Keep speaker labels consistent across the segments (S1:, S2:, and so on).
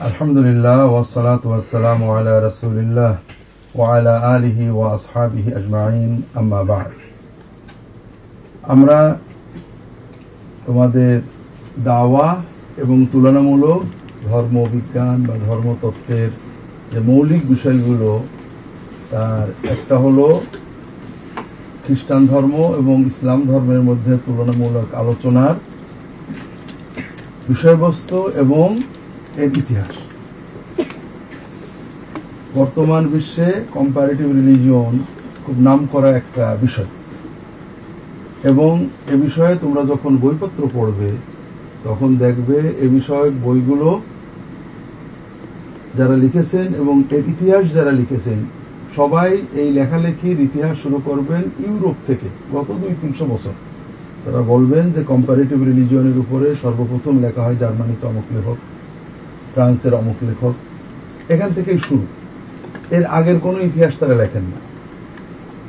S1: আলহামদুলিল্লাহ ওয়াসালাত ওয়াসালাম আলা রাসূলিল্লাহ ওয়ালা আলিহি ওয়া আসহাবিহি আজমাইন, আম্মা বাদ। আমরা তোমাদের দাওয়া এবং তুলনামূলক ধর্মবিজ্ঞান বা ধর্মতত্ত্বের যে মৌলিক বিষয়গুলো, তার একটা হলো খ্রিস্টান ধর্ম এবং ইসলাম ধর্মের মধ্যে তুলনামূলক আলোচনার বিষয়বস্তু এবং এর ইতিহাস। বর্তমান বিশ্বে কম্পারেটিভ রিলিজিয়ন খুব নাম করা একটা বিষয়। এবং এ বিষয়ে তোমরা যখন বইপত্র পড়বে, তখন দেখবে এ বিষয়ক বইগুলো যারা লিখেছেন এবং এর ইতিহাস যারা লিখেছেন, সবাই এই লেখালেখির ইতিহাস শুরু করবেন ইউরোপ থেকে গত দুই, তিনশো বছর। তারা বলবেন যে কম্পারেটিভ রিলিজিয়নের উপরে সর্বপ্রথম লেখা হয় জার্মানিতে অমুক লেখক ফ্রান্সের অমুক লেখক, এখান থেকেই শুরু। এর আগের কোনো ইতিহাস তারা লেখেন না।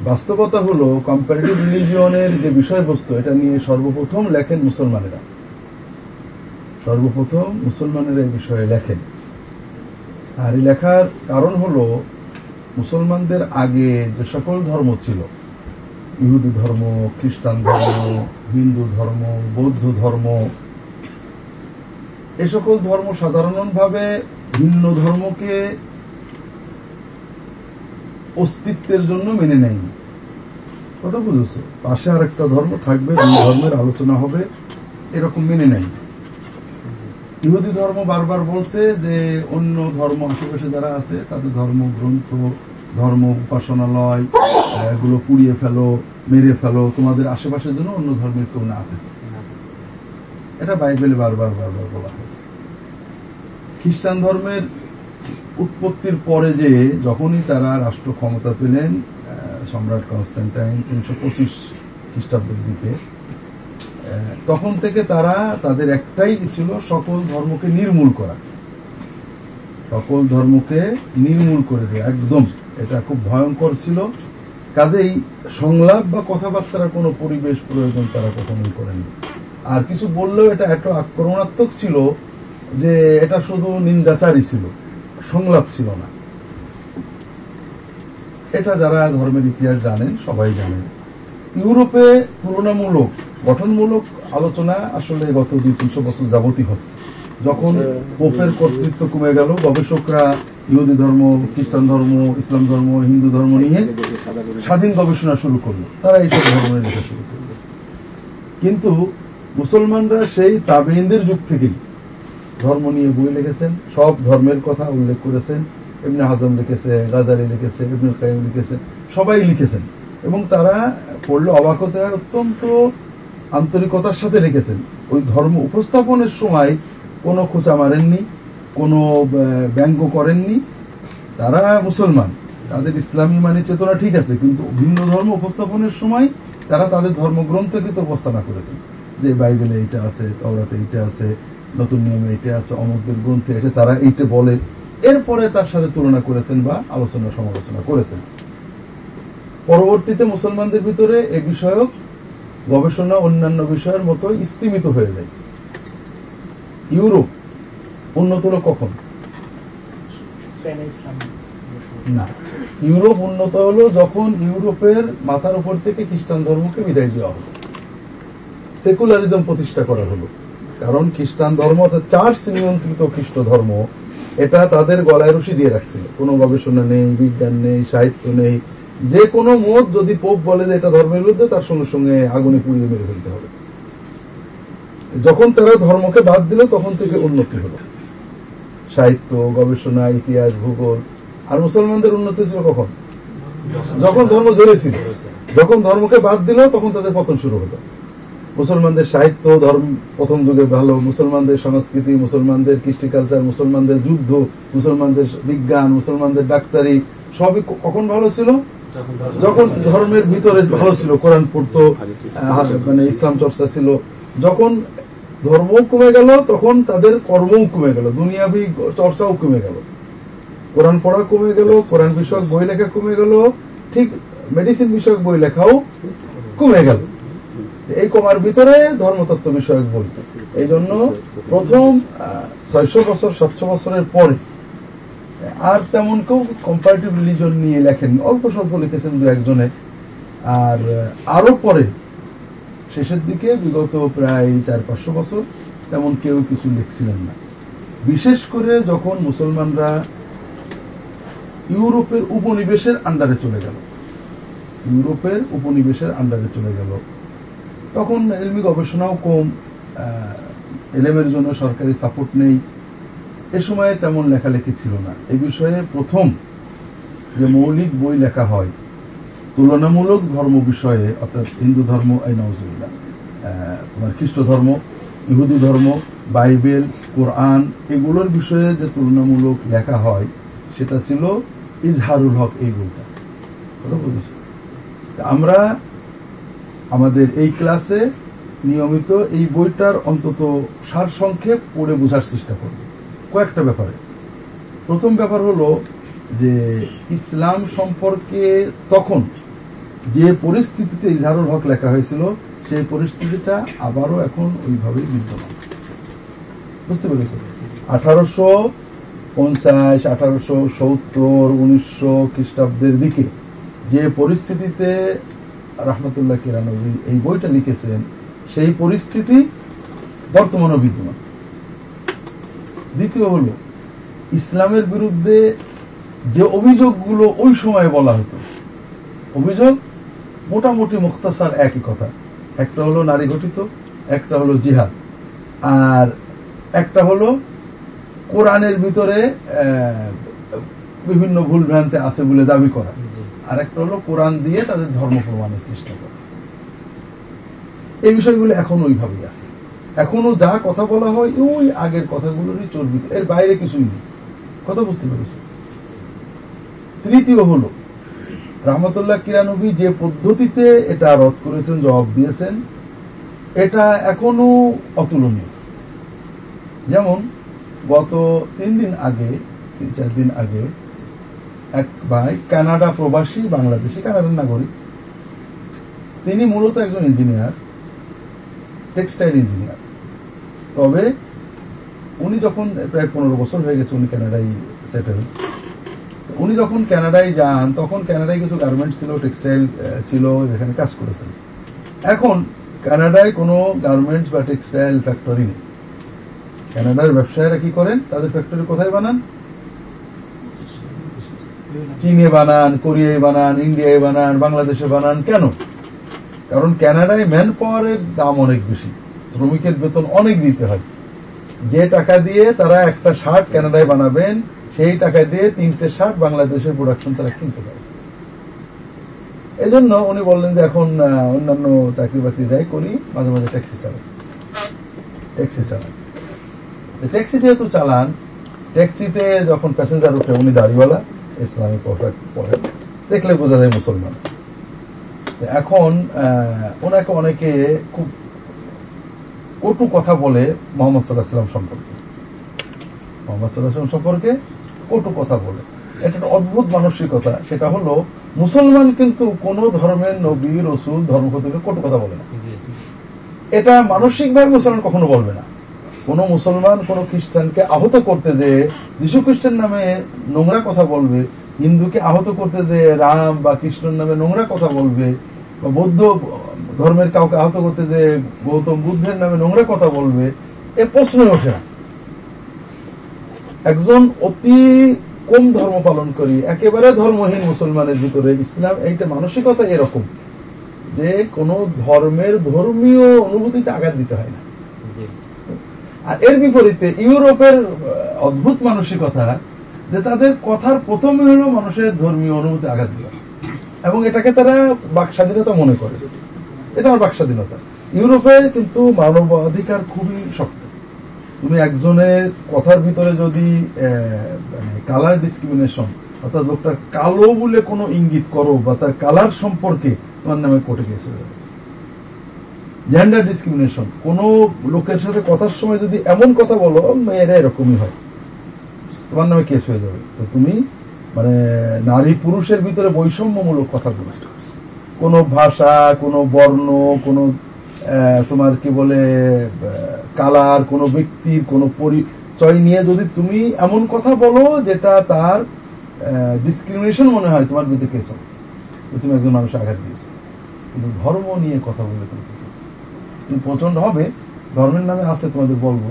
S1: বাস্তবতা হলো কম্পারেটিভ রিলিজিয়নের যে বিষয়বস্তু, এটা নিয়ে সর্বপ্রথম লেখেন মুসলমানেরা। সর্বপ্রথম মুসলমানেরা এই বিষয়ে লেখেন। আর এই লেখার কারণ হলো, মুসলমানদের আগে যে সকল ধর্ম ছিল, ইহুদি ধর্ম, খ্রিস্টান ধর্ম, হিন্দু ধর্ম, বৌদ্ধ ধর্ম এ সকল ধর্ম সাধারণভাবে ভিন্ন ধর্মকে অস্তিত্বের জন্য মেনে নেয়নি। কথা বুঝেছ? পাশে আর একটা ধর্ম থাকবে ধর্মের আলোচনা হবে, এরকম মেনে নেয় ইহুদি ধর্ম বারবার বলছে যে, অন্য ধর্ম আশেপাশে যারা আছে, তাদের ধর্ম গ্রন্থ, ধর্ম উপাসনালয়, এগুলো পুড়িয়ে ফেলো, মেরে ফেলো, তোমাদের আশেপাশের জন্য অন্য ধর্মের কেউ না থাকে। এটা বাইবেলে বারবার বারবার বলা হয়েছে। খ্রিস্টান ধর্মের উৎপত্তির পরে যে যখনই তারা রাষ্ট্র ক্ষমতা পেলেন সম্রাট কনস্ট্যান্টাইন তিনশো পঁচিশ খ্রিস্টাব্দের দিকে তখন থেকে তারা তাদের একটাই ছিল সকল ধর্মকে নির্মূল করা। সকল ধর্মকে নির্মূল করে দেয়, একদম। এটা খুব ভয়ঙ্কর ছিল। কাজেই সংলাপ বা কথাবার্তার কোনো পরিবেশ প্রয়োজন তারা কখনোই করেনি আর কিছু বললেও এটা এত আক্রমণাত্মক ছিল যে এটা শুধু নিন্দাচারী ছিল সংলাপ ছিল না। এটা যারা ধর্মের ইতিহাস জানেন সবাই জানেন। ইউরোপে তুলনামূলক গঠনমূলক আলোচনা আসলে গত দুই তিনশো বছর যাবতই হচ্ছে। যখন পোপের কর্তৃত্ব কমে গেল গবেষকরা ইহুদি ধর্ম খ্রিস্টান ধর্ম ইসলাম ধর্ম হিন্দু ধর্ম নিয়ে স্বাধীন গবেষণা শুরু করল। তারা এইসব ধর্মের লেখা শুরু করল। কিন্তু মুসলমানরা সেই তাবেইনদের যুগ থেকেই ধর্ম নিয়ে বই লিখেছেন, সব ধর্মের কথা উল্লেখ করেছেন। এমনি হাজম লিখেছে গাজারি লিখেছে, ইবনুল কাইম লিখেছেন সবাই লিখেছেন। এবং তারা পড়লে অবাক হতে অত্যন্ত আন্তরিকতার সাথে লিখেছেন। ওই ধর্ম উপস্থাপনের সময় কোনো খোঁচা মারেননি, কোনো ব্যঙ্গ করেননি। তারা মুসলমান, তাদের ইসলামী মানে চেতনা ঠিক আছে, কিন্তু ভিন্ন ধর্ম উপস্থাপনের সময় তারা তাদের ধর্মগ্রন্থকে তো উপস্থাপনা করেছেন। যে বাইবেলে এইটা আছে তওরাতে এইটা আছে নতুন নিয়মে এটা আছে অমুকদের গ্রন্থে এটা তারা এইটা বলে। এরপরে তার সাথে তুলনা করেছেন বা আলোচনা সমালোচনা করেছেন। পরবর্তীতে মুসলমানদের ভিতরে এ বিষয়ক গবেষণা অন্যান্য বিষয়ের মতো স্তীমিত হয়ে যায়। ইউরোপ উন্নত হলো কখন না। ইউরোপ উন্নত হলো যখন ইউরোপের মাথার উপর থেকে খ্রিস্টান ধর্মকে বিদায় দেওয়া হলো। সেকুলারিজম প্রতিষ্ঠা করা হলো। কারণ খ্রিস্টান ধর্ম অর্থাৎ চার্চ নিয়ন্ত্রিত খ্রিস্ট ধর্ম, এটা তাদের গলায় রশি দিয়ে রাখছিল। কোনো গবেষণা নেই, বিজ্ঞান নেই, সাহিত্য নেই। যে কোনো মত যদি পোপ বলে যে এটা ধর্মের বিরুদ্ধে, তার সঙ্গে সঙ্গে আগুনে পুড়িয়ে মেরে ফেলতে হবে। যখন তারা ধর্মকে বাদ দিল, তখন থেকে উন্নতি হলো। সাহিত্য, গবেষণা, ইতিহাস, ভূগোল, আর মুসলমানদের উন্নতি ছিল কখন? যখন ধর্ম ধরেছিল যখন ধর্মকে বাদ দিল, তখন তাদের পতন শুরু হলো। মুসলমানদের সাহিত্য, ধর্ম, প্রথম যুগে ভালো, মুসলমানদের সংস্কৃতি, মুসলমানদের কৃষ্টি কালচার মুসলমানদের যুদ্ধ, মুসলমানদের বিজ্ঞান, মুসলমানদের ডাক্তারি, সবই কখন ভালো ছিল? যখন ধর্মের ভিতরে ভালো ছিল, কোরআন পড়তো মানে ইসলাম চর্চা ছিল। যখন ধর্ম কমে গেল, তখন তাদের কর্মও কমে গেল, দুনিয়াবি চর্চাও কমে গেল। কোরআন পড়া কমে গেল, কোরআন বিষয়ক বই লেখা কমে গেল, ঠিক মেডিসিন বিষয়ক বই লেখাও কমে গেল। এই কমার ভিতরে ধর্মতত্ত্ব বিষয়ক বই। এই জন্য প্রথম ছয়শো বছর, সাতশো বছরের পরে, আর তেমন কেউ কম্পারেটিভ রিলিজন নিয়ে লেখেন অল্প স্বল্প লিখেছেন দু একজনে। আর আরও পরে, শেষের দিকে বিগত প্রায় চার, পাঁচশো বছর, তেমন কেউ কিছু লিখছিলেন না। বিশেষ করে যখন মুসলমানরা ইউরোপের উপনিবেশের আন্ডারে চলে গেল। ইউরোপের উপনিবেশের আন্ডারে চলে গেল। তখন এলমি গবেষণাও কম এলেমের জন্য সরকারি সাপোর্ট নেই। এ সময়ে তেমন লেখালেখি ছিল না। এ বিষয়ে প্রথম যে মৌলিক বই লেখা হয়, তুলনামূলক ধর্ম বিষয়ে, অর্থাৎ হিন্দু ধর্ম, এই নজরুল্লাহ তোমার খ্রিস্ট ধর্ম, ইহুদি ধর্ম, বাইবেল, কোরআন, এগুলোর বিষয়ে যে তুলনামূলক লেখা হয়, সেটা ছিল ইজহারুল হক এই বইটা। কথা আমরা আমাদের এই ক্লাসে নিয়মিত এই বইটার অন্তত সার সংক্ষেপ পড়ে বোঝার চেষ্টা করব। কয়েকটা ব্যাপারে। প্রথম ব্যাপার হলো যে ইসলাম সম্পর্কে তখন যে পরিস্থিতিতে ইজহারুল হক লেখা হয়েছিল, সেই পরিস্থিতিটা আবারও এখন ওইভাবেই বিদ্যমান। বুঝতে পেরেছ আঠারোশো পঞ্চাশ, আঠারোশো সত্তর, উনিশশো খ্রিস্টাব্দের দিকে যে পরিস্থিতিতে রহমতুল্লাহ কিরানবী এই বইটা লিখেছেন, সেই পরিস্থিতি বর্তমানে বিদ্যমান। দ্বিতীয় হল, ইসলামের বিরুদ্ধে যে অভিযোগগুলো ওই সময় বলা হতো, অভিযোগ মোটামুটি মুক্তাসার একই কথা। একটা হলো নারী ঘটিত একটা হলো জিহাদ। আর একটা হলো কোরআনের ভিতরে বিভিন্ন ভুল ভ্রান্তি আছে বলে দাবি করা। আর একটা হলো কোরআন দিয়ে তাদের ধর্ম প্রমাণের চেষ্টা করা। এই বিষয়গুলো এখন ওইভাবেই আছে। এখনও যা কথা বলা হয়, ওই আগের কথাগুলোরই চর্বিত এর বাইরে কিছুই নেই। কথা বুঝতে পেরেছি তৃতীয় হল, রহমতুল্লাহ কিরানবী যে পদ্ধতিতে এটা রদ করেছেন, জবাব দিয়েছেন, এটা এখনও অতুলনীয়। যেমন, গত তিন দিন আগে, তিন চার দিন আগে এক ভাই, কানাডা প্রবাসী, বাংলাদেশি, কানাডার নাগরিক। তিনি মূলত একজন ইঞ্জিনিয়ার টেক্সটাইল ইঞ্জিনিয়ার তবে উনি যখন প্রায় পনেরো বছর হয়ে গেছে উনি কানাডায় সেটেল উনি যখন কানাডায় যান, তখন কানাডায় কিছু গার্মেন্ট ছিল টেক্সটাইল ছিল, যেখানে কাজ করেছেন। এখন কানাডায় কোনো গার্মেন্টস বা টেক্সটাইল ফ্যাক্টরি নেই। কানাডার ব্যবসায়ীরা কি করেন? তাদের ফ্যাক্টরি কোথায় বানান? চীনে বানান, কোরিয়ায় বানান, ইন্ডিয়ায় বানান, বাংলাদেশে বানান, কেন? কারণ কানাডায় ম্যান পাওয়ারের দাম অনেক বেশি। শ্রমিকের বেতন অনেক দিতে হয়। যে টাকা দিয়ে তারা একটা শার্ট কানাডায় বানাবেন, সেই টাকা দিয়ে তিনটে শার্ট বাংলাদেশের প্রোডাকশন তারা কিনতে পারে। এই জন্য উনি বললেন যে এখন অন্যান্য চাকরি বাকরি যাই করি, মাঝে মাঝে ট্যাক্সি চালাই। ট্যাক্সি চালাই। ট্যাক্সি যেহেতু চালান, ট্যাক্সিতে যখন প্যাসেঞ্জার উঠে, উনি দাড়িওয়ালা। ইসলামিক পোশাক পরে। দেখলে বোঝা যায় মুসলমান। এখন ওনাকে অনেকে খুব কটু কথা বলে মোহাম্মদ সাল্লাহ সাল্লাম সম্পর্কে। মোহাম্মদ সাল্লাহ সাল্লাম সম্পর্কে কটু কথা বলে। এটা একটা অদ্ভুত মানসিকতা। সেটা হলো মুসলমান কিন্তু কোন ধর্মের নবী রসুল ধর্মপতিকে কটু কথা বলে না। এটা মানসিকভাবে মুসলমান কখনো বলবে না। কোন মুসলমান, কোন খ্রিস্টানকে আহত করতে যে যিশু খ্রিস্টান নামে নোংরা কথা বলবে, হিন্দুকে আহত করতে যে রাম বা কৃষ্ণর নামে নোংরা কথা বলবে, বা বৌদ্ধ ধর্মের কাউকে আহত করতে যে গৌতম বুদ্ধের নামে নোংরা কথা বলবে, এ প্রশ্ন ওঠে না। একজন অতি কম ধর্ম পালন করি, একেবারে ধর্মহীন মুসলমানের ভিতরে ইসলাম এইটা মানসিকতা এরকম যে কোন ধর্মের ধর্মীয় অনুভূতিতে আঘাত দিতে হয় না। আর এর বিপরীতে ইউরোপের অদ্ভুত মানসিকতা যে তাদের কথার প্রথমে হল মানুষের ধর্মীয় অনুভূতি আঘাত দেওয়া এবং এটাকে তারা বাক স্বাধীনতা মনে করে। এটা আমার বাক স্বাধীনতা। ইউরোপে কিন্তু মানবাধিকার খুবই শক্ত। তুমি একজনের কথার ভিতরে যদি কালার ডিসক্রিমিনেশন, অর্থাৎ লোকটার কালো বলে কোনো ইঙ্গিত করো বা তার কালার সম্পর্কে তোমার নামে কোর্টে হয়ে যাবে। জেন্ডার ডিসক্রিমিনেশন কোন লোকের সাথে কথার সময় যদি এমন কথা বলো, মেয়েরা এরকমই হয়। তোমার নামে কেস হয়ে যাবে। তো তুমি মানে নারী পুরুষের ভিতরে বৈষম্যমূলক কথা বলেছ কোন ভাষা, কোন বর্ণ, কোন তোমার কি বলে কালার কোন ব্যক্তির, কোন পরিচয় নিয়ে যদি তুমি এমন কথা বলো, যেটা তার ডিসক্রিমিনেশন মনে হয়, তোমার বিরুদ্ধে কেস হবে। তুমি একজন মানুষ আঘাত দিয়েছ। কিন্তু ধর্ম নিয়ে কথা বলে তুমি প্রচণ্ড হবে, ধর্মের নামে আছে তোমাদের বলব।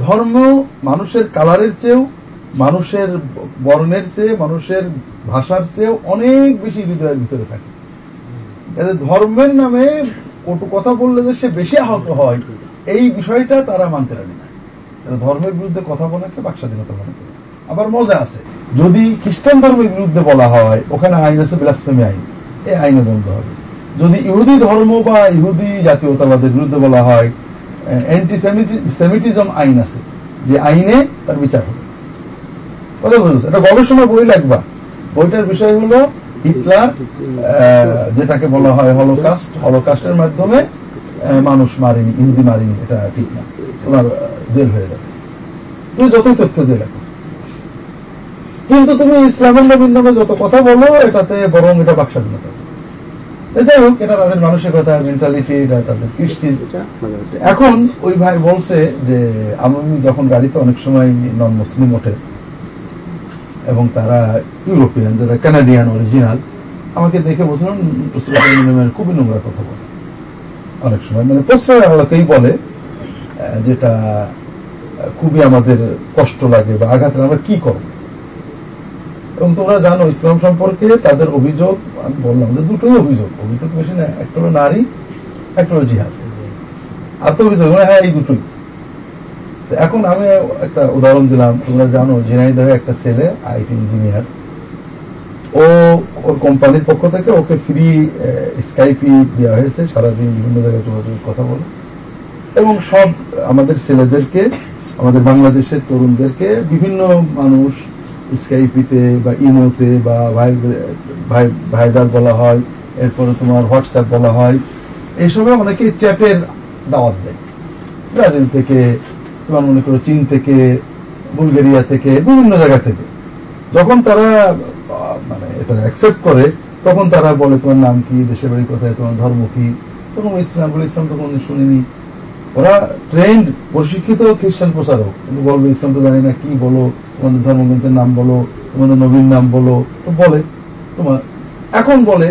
S1: ধর্ম মানুষের কালারের চেয়েও, মানুষের বর্ণের চেয়ে, মানুষের ভাষার চেয়েও অনেক বেশি হৃদয়ের ভিতরে থাকে। ধর্মের নামে কটু কথা বললে যে সে বেশি আহত হয়, এই বিষয়টা তারা মানতে রাজি না। ধর্মের বিরুদ্ধে কথা বলাকে বাক স্বাধীনতা মনে করে। আবার মজা আছে। যদি খ্রিস্টান ধর্মের বিরুদ্ধে বলা হয়, ওখানে আইন আছে বিলাসপ্রেমী আইন। এই আইনে বন্ধ হবে। যদি ইহুদি ধর্ম বা ইহুদি জাতীয়তাবাদের বিরুদ্ধে বলা হয় অ্যান্টিসেমিটিজম আইন আছে, যে আইনে তার বিচার হবে। কথা বলছে? এটা গবেষণা বই লাগবা বইটার বিষয় হলো হিটলার যেটাকে বলা হয় হলোকাস্ট। হলোকাস্টের মাধ্যমে মানুষ মারেনি, ইহুদি মারেনি, এটা ঠিক না। তোমার জেল হয়ে যাবে। তুমি যতই তথ্য দিয়ে রাখো। কিন্তু তুমি ইসলামের নবীন নামে যত কথা বলো, এটাতে বরং এটা বাকস্বাধীনতা যাই হোক এটা তাদের মানসিকতা মেন্টালিটি তাদের কৃষ্টি। এখন ওই ভাই বলছে যে আমি যখন গাড়িতে অনেক সময় নন মুসলিম ওঠে এবং তারা ইউরোপিয়ান যারা কানাডিয়ান অরিজিনাল আমাকে দেখে বলছিলাম খুবই নোংরা কথা বলে। অনেক সময় মানে প্রশ্রয় আলোকেই বলে যেটা খুবই আমাদের কষ্ট লাগে বা আঘাত আমরা কি করব? এবং তোমরা জানো, ইসলাম সম্পর্কে তাদের অভিযোগ, আমি বললাম যে দুটোই অভিযোগ। অভিযোগ বেশি না, একটা হলো নারী, একটা হলো জিহাদ। আত্ম অভিযোগ হ্যাঁ এই দুটোই। এখন আমি একটা উদাহরণ দিলাম, তোমরা জানো, ঝিনাইদহে একটা ছেলে, আইটি ইঞ্জিনিয়ার, ও ওর কোম্পানির পক্ষ থেকে ওকে ফ্রি স্কাইপি দেওয়া হয়েছে, সারাদিন বিভিন্ন জায়গায় যোগাযোগ কথা বলে। এবং সব আমাদের ছেলেদেরকে, আমাদের বাংলাদেশের তরুণদেরকে, বিভিন্ন মানুষ স্কাইপিতে বা ইমোতে বা ভাইবার বলা হয়, এরপরে তোমার হোয়াটসঅ্যাপ বলা হয় এইসবে অনেকে চ্যাটের দাওয়াত দেয়। ব্রাজিল থেকে, তোমার মনে করো চীন থেকে, বুলগেরিয়া থেকে, বিভিন্ন জায়গা থেকে। যখন তারা মানে এটা অ্যাকসেপ্ট করে, তখন তারা বলে তোমার নাম কি, দেশের বাড়ি কোথায়, তোমার ধর্ম কি, তখন ইসলাম, বলে ইসলাম তো কোনদিন শুনিনি। ওরা ট্রেন্ড প্রশিক্ষিত খ্রিস্টান প্রচারক। কিন্তু বলবে, ইসলাম তো জানি না, কি বলো? তোমাদের ধর্মগ্রন্থের নাম বলো, তোমাদের নবীর নাম বলো, তো বলে। তোমার, এখন বলে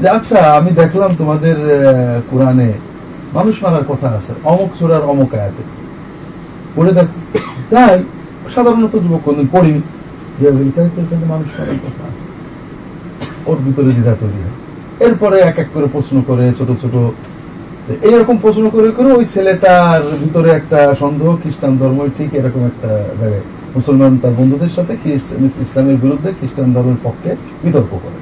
S1: যে আচ্ছা আমি দেখলাম তোমাদের কোরআনে মানুষ মারার কথা আছে, অমুক সুরার অমুক আয়াতে। পড়ে দেখ। তাই সাধারণত যুবক কোনদিন পড়িনি যে এখানে মানুষ মারার কথা আছে। ওর ভিতরে দ্বিধা তৈরি হয়। এরপরে এক এক করে প্রশ্ন করে, ছোট ছোট এইরকম প্রশ্ন করে করে ওই ছেলেটার ভিতরে একটা সন্দেহ, খ্রিস্টান ধর্ম, ঠিক এরকম একটা জায়গায় মুসলমান তার বন্ধুদের সাথে ইসলামের বিরুদ্ধে খ্রিস্টান ধর্মের পক্ষে বিতর্ক করে।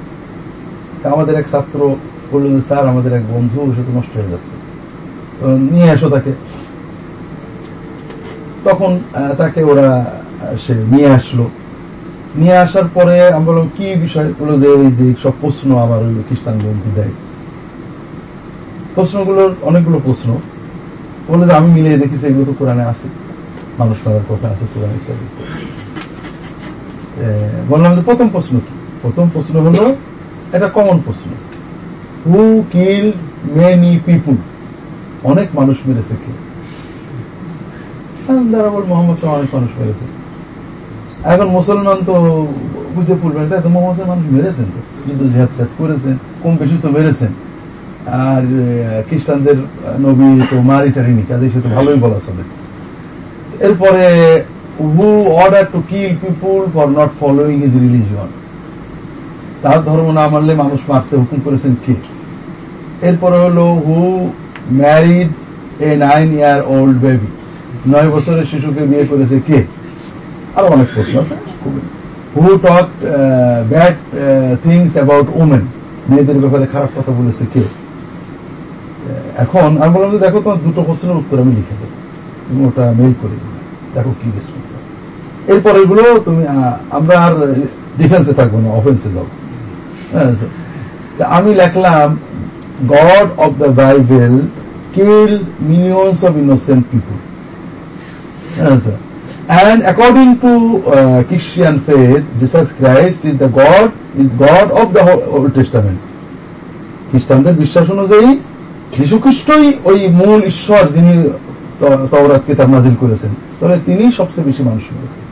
S1: আমাদের এক ছাত্র বলল যে, স্যার, আমাদের এক বন্ধু সেটা নষ্ট হয়ে যাচ্ছে। নিয়ে আসো তাকে। তখন তাকে ওরা সে নিয়ে আসলো। নিয়ে আসার পরে আমরা বললাম, কি বিষয়? বলল যে, এই যে সব প্রশ্ন আমার ওই খ্রিস্টান বন্ধু দেয়। প্রশ্নগুলোর অনেকগুলো প্রশ্ন। বলে যে আমি মিলিয়ে দেখি এগুলো তো কোরআনে আছে। মানুষ মারার কথা আছে কোরআন ইত্যাদি। বললাম যে প্রথম প্রশ্ন কি? প্রথম প্রশ্ন হলো, এটা কমন প্রশ্ন। হু কিল মেনি পিপুল অনেক মানুষ মেরেছে কে? বল মোহাম্মদ অনেক মানুষ মেরেছে। এখন মুসলমান তো বুঝতে তো মোহাম্মদ মানুষ মেরেছেন তো। যুদ্ধ জেহাদ করেছেন, কম বেশি তো মেরেছেন। আর খ্রিস্টানদের নবী তো মারি টারিনি কাজে সে তো ভালোই বলা চলে। এরপরে who order to kill people for not following is religion তার ধর্ম না মানলে মানুষ মারতে হুকুম করেছেন কে? এরপরে হলো who married a nine year old baby নয় বছরের শিশুকে বিয়ে করেছে কে? আরও অনেক প্রশ্ন আছে। Who talk bad things about women মেয়েদের ব্যাপারে খারাপ কথা বলেছে কে? এখন আমি বললাম যে দেখো তোমার দুটো কোশ্চেনের উত্তর আমি লিখে দেবো। তুমি ওটা মেইল করে দিবে দেখো কি রেসপন্স এরপর এগুলো তুমি আমরা আর ডিফেন্সে থাকব না অফেন্সে যাব। হ্যাঁ, আমি লেখলাম God of the Bible kill millions of innocent people And according to uh, Christian faith, Jesus Christ is the God, is God of the Old. খ্রিস্টানদের বিশ্বাস অনুযায়ী যীশুখ্রিস্টই ওই মূল ঈশ্বর যিনি তওরাত কিতাব নাজিল করেছেন, তাহলে তিনি সবচেয়ে বেশি মানুষ মেরেছেন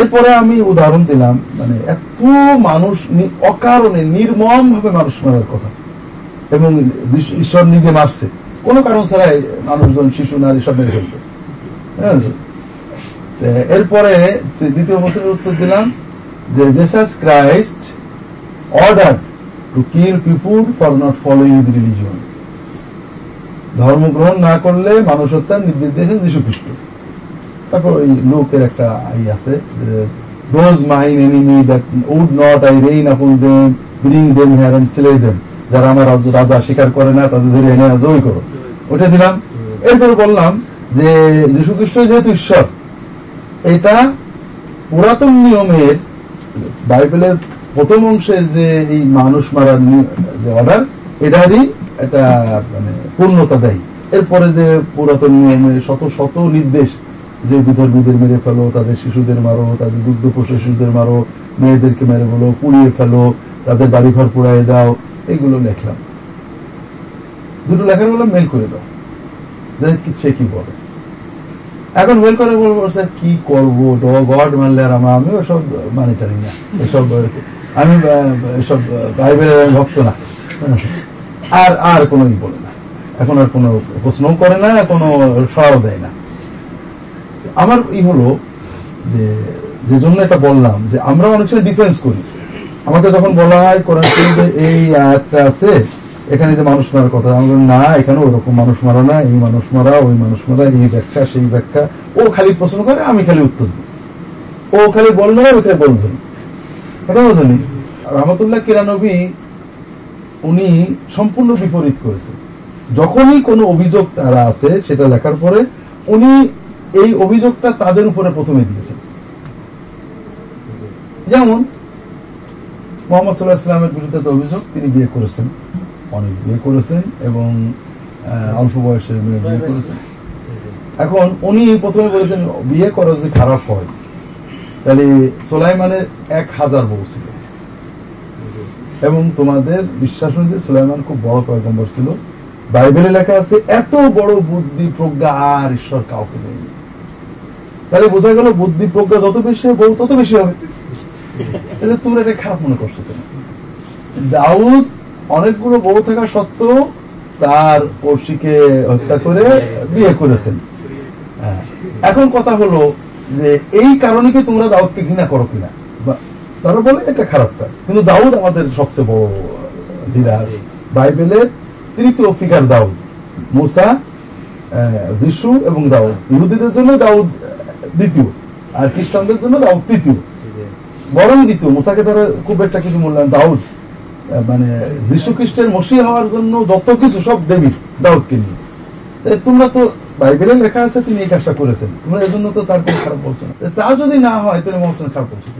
S1: এরপরে আমি উদাহরণ দিলাম মানে এত মানুষ অকারণে নির্মম ভাবে মানুষ মারার কথা, এবং ঈশ্বর নিজে মারছে। কোন কারণ ছাড়াই মানুষজন শিশু, নারী সব মেরে ফেলছে। হ্যাঁ? এরপরে দ্বিতীয় বছরের উত্তর দিলাম, যে Jesus Christ order to kill people for not following is religion ধর্ম গ্রহণ না করলে মানুষ হত্যার নির্দেশ দিয়েছেন যীশু খ্রিস্ট। তারপর ওই লোকের একটা ই আছে those mine enemy that would not I reign upon them bring them here and slay them যারা আমার রাজা স্বীকার করে না, তাদের ধরে এনে জয় করো। ওটা দিলাম। এরপরে বললাম যে যীশু খ্রিস্ট যেহেতু ঈশ্বর, এটা পুরাতন নিয়মের বাইবেলের প্রথম অংশের যে এই মানুষ মারার যে অর্ডার এটারই একটা মানে পূর্ণতা দেয়। এরপরে যে পুরাতন নিয়মে শত শত নির্দেশ, যে বিধর্মীদের মেরে ফেলো, তাদের শিশুদের মারো, তাদের দুগ্ধ পশু শিশুদের মারো, মেয়েদেরকে মেরে বলো, পুড়িয়ে ফেলো, তাদের বাড়িঘর পুড়াই দাও, এগুলো লেখলাম। দুটো লেখার বললাম মেল করে দাও। সে কি বলে। এখন মেল করে বলব, স্যার, কি করব? গড মানলে আর আমার আমি ওসব মানে টানি না এসব আমি এসব বাইবেলের ভক্ত না। আর আর কোনো ই বলে না। এখন আর কোনো প্রশ্নও করে না, কোনো সরাও দেয় না। আমার ই হলো যে যে জন্য এটা বললাম, যে আমরা অনেক সময় ডিফেন্স করি। আমাকে যখন বলা হয়, কোরআন এই আয়াতটা আছে, এখানে যে মানুষ মারার কথা, আমি না, এখানে ওরকম মানুষ মারা না, এই মানুষ মারা, ওই মানুষ মারা, এই ব্যাখ্যা, সেই ব্যাখ্যা। ও খালি প্রশ্ন করে, আমি খালি উত্তর দিই। ও খালি বলবে না ওই খালি বলবে কথা বোঝেনি রহমতুল্লাহ কিরানবী, উনি সম্পূর্ণ বিপরীত করেছেন। যখনই কোনো অভিযোগ তারা আছে, সেটা লেখার পরে উনি এই অভিযোগটা তাদের উপরে প্রথমে দিয়েছেন। যেমন, মোহাম্মদ সাল্লাহ ইসলামের বিরুদ্ধে অভিযোগ, তিনি বিয়ে করেছেন। অনেক বিয়ে করেছেন এবং অল্প বয়সের মেয়ে বিয়ে করেছেন। এখন উনি প্রথমে বলেছেন, বিয়ে করা যদি খারাপ হয় তাহলে সোলাইমানের এক হাজার বউ ছিল। এবং তোমাদের বিশ্বাস অনুযায়ী সুলাইমান খুব বড় পয়গম্বর ছিল। বাইবেলে লেখা আছে, এত বড় বুদ্ধি, প্রজ্ঞা আর ঈশ্বর কাউকে নেই। তাহলে বোঝা গেল বুদ্ধি, প্রজ্ঞা যত বেশি বউ তত বেশি হবে। তাহলে তোমরা এটা খারাপ মনে করছ কেন? দাউদ অনেকগুলো বউ থাকা সত্ত্বেও তার পড়শিকে হত্যা করে বিয়ে করেছেন। হ্যাঁ। এখন কথা হলো যে এই কারণে কি তোমরা দাউদকে ঘৃণা করো কিনা? তারা বলে এটা খারাপ কাজ। কিন্তু দাউদ আমাদের সবচেয়ে বড় লিডার বাইবেলের তৃতীয় ফিগার দাউদ। মুসা যিশু এবং দাউদ। ইহুদিদের জন্য দাউদ দ্বিতীয়। আর খ্রিস্টানদের জন্য দাউদ তৃতীয়। বরং দ্বিতীয়। মুসাকে তারা খুব একটা কিছু মূল্যায়ন দাউদ মানে যীশু খ্রিস্টের মসি হওয়ার জন্য যত কিছু সব দেবীর দাউদকে নিয়ে। তোমরা তো বাইবেলে লেখা আছে, তিনি এই কাজটা করেছেন। তোমরা এজন্য তো তার কোনো খারাপ বলছো না। তা যদি না হয়, তাহলে মহসেন খারাপ বলছো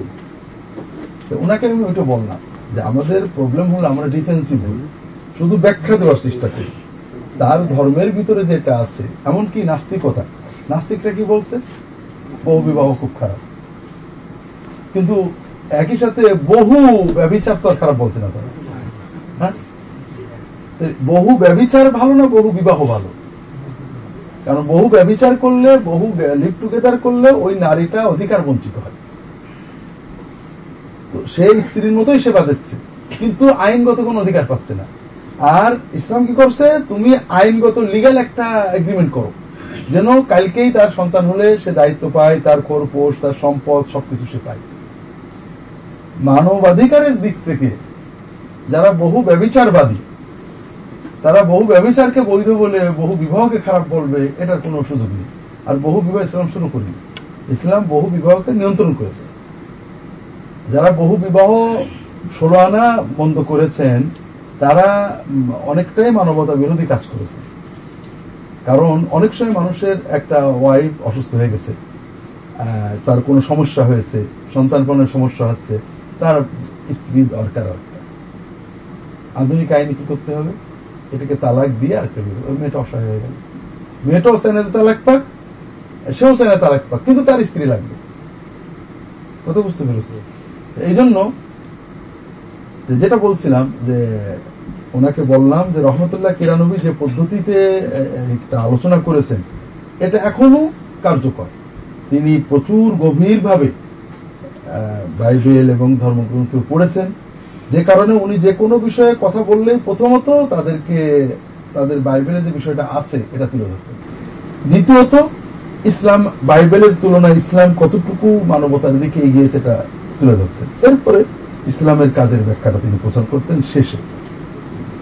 S1: ওনাকে আমি ওইটা বললাম যে, আমাদের প্রবলেম হলো আমরা ডিফেন্সিভ হই শুধু ব্যাখ্যা দেওয়ার চেষ্টা করি। তার ধর্মের ভিতরে যেটা আছে, এমনকি নাস্তিকতা। নাস্তিকরা কি বলছে? বহু বিবাহ খুব খারাপ। কিন্তু একই সাথে বহু ব্যবচার তো আর খারাপ বলছে না তারা। হ্যাঁ? বহু ব্যবচার ভালো না বহু বিবাহ ভালো? কারণ বহু ব্যবচার করলে, বহু লিভ টুগেদার করলে ওই নারীটা অধিকার বঞ্চিত হয়। তো সেই স্ত্রীর মতোই সেবা দিচ্ছে, কিন্তু আইনগত কোন অধিকার পাচ্ছে না। আর ইসলাম কি করছে? তুমি আইনগত লিগাল একটা এগ্রিমেন্ট করো, যেন কালকেই তার সন্তান হলে সে দায়িত্ব পায়, তার খোরপোষ তার সম্পদ, সবকিছু সে পায়। মানবাধিকারের দিক থেকে যারা বহু ব্যবিচারবাদী তারা বহু ব্যবিচারকে বৈধ বলে বহু বিবাহকে খারাপ বলবে, এটার কোন সুযোগ নেই। আর বহু বিবাহ ইসলাম শুরু করেনি। ইসলাম বহু বিবাহকে নিয়ন্ত্রণ করেছে। যারা বহু বিবাহ ষোলো আনা বন্ধ করেছেন, তারা অনেকটাই মানবতা বিরোধী কাজ করেছে। কারণ অনেক সময় মানুষের একটা ওয়াইফ অসুস্থ হয়ে গেছে তার কোনো সমস্যা হয়েছে, সন্তান পালনের সমস্যা হচ্ছে, তার স্ত্রী দরকার আধুনিক আইনে কি করতে হবে? এটাকে তালাক দিয়ে আর কেউ ওই মেয়েটা অসহায় হয়ে গেল। মেয়েটাও চায় না তালাক পাক, সেও চায় না তালাক পাক, কিন্তু তার স্ত্রী লাগবে। কত বুঝতে পেরেছে? এই জন্য যেটা বলছিলাম যে ওনাকে বললাম যে রহমতুল্লাহ কিরানবী যে পদ্ধতিতে একটা আলোচনা করেছেন, এটা এখনও কার্যকর। তিনি প্রচুর গভীরভাবে বাইবেল এবং ধর্মগ্রন্থ পড়েছেন। যে কারণে উনি যে কোনো বিষয়ে কথা বললেন প্রথমত তাদেরকে, তাদের বাইবেলে যে বিষয়টা আছে, এটা তুলে ধরতেন দ্বিতীয়ত, ইসলাম, বাইবেলের তুলনায় ইসলাম কতটুকু মানবতার দিকে এগিয়েছে এটা তুলে ধরতেন এরপরে ইসলামের কাজের ব্যাখ্যাটা তিনি প্রচার করতেন শেষে।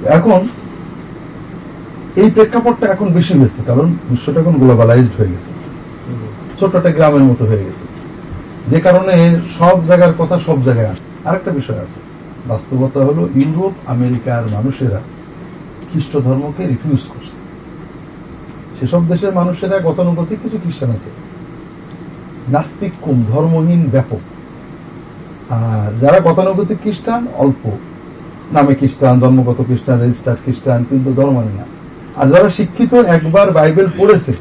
S1: এখন, এই প্রেক্ষাপটটা এখন বেশি হয়েছে, কারণ বিশ্বটা এখন গ্লোবালাইজড হয়ে গেছে। ছোট একটা গ্রামের মতো হয়ে গেছে। যে কারণে সব জায়গার কথা সব জায়গায় আসে। আরেকটা বিষয় আছে। বাস্তবতা হলো ইউরোপ আমেরিকার মানুষেরা খ্রিস্ট ধর্মকে রিফিউজ করছে। সেসব দেশের মানুষেরা গতানুগতিক কিছু খ্রিস্টান আছে। নাস্তিক কম ধর্মহীন, ব্যাপক। আর যারা গতানুগতিক খ্রিস্টান, অল্প। নামে খ্রিস্টান জন্মগত খ্রিস্টান রেজিস্টার্ড খ্রিস্টান, কিন্তু ধর্ম মানে না। আর যারা শিক্ষিত একবার বাইবেল পড়েছে,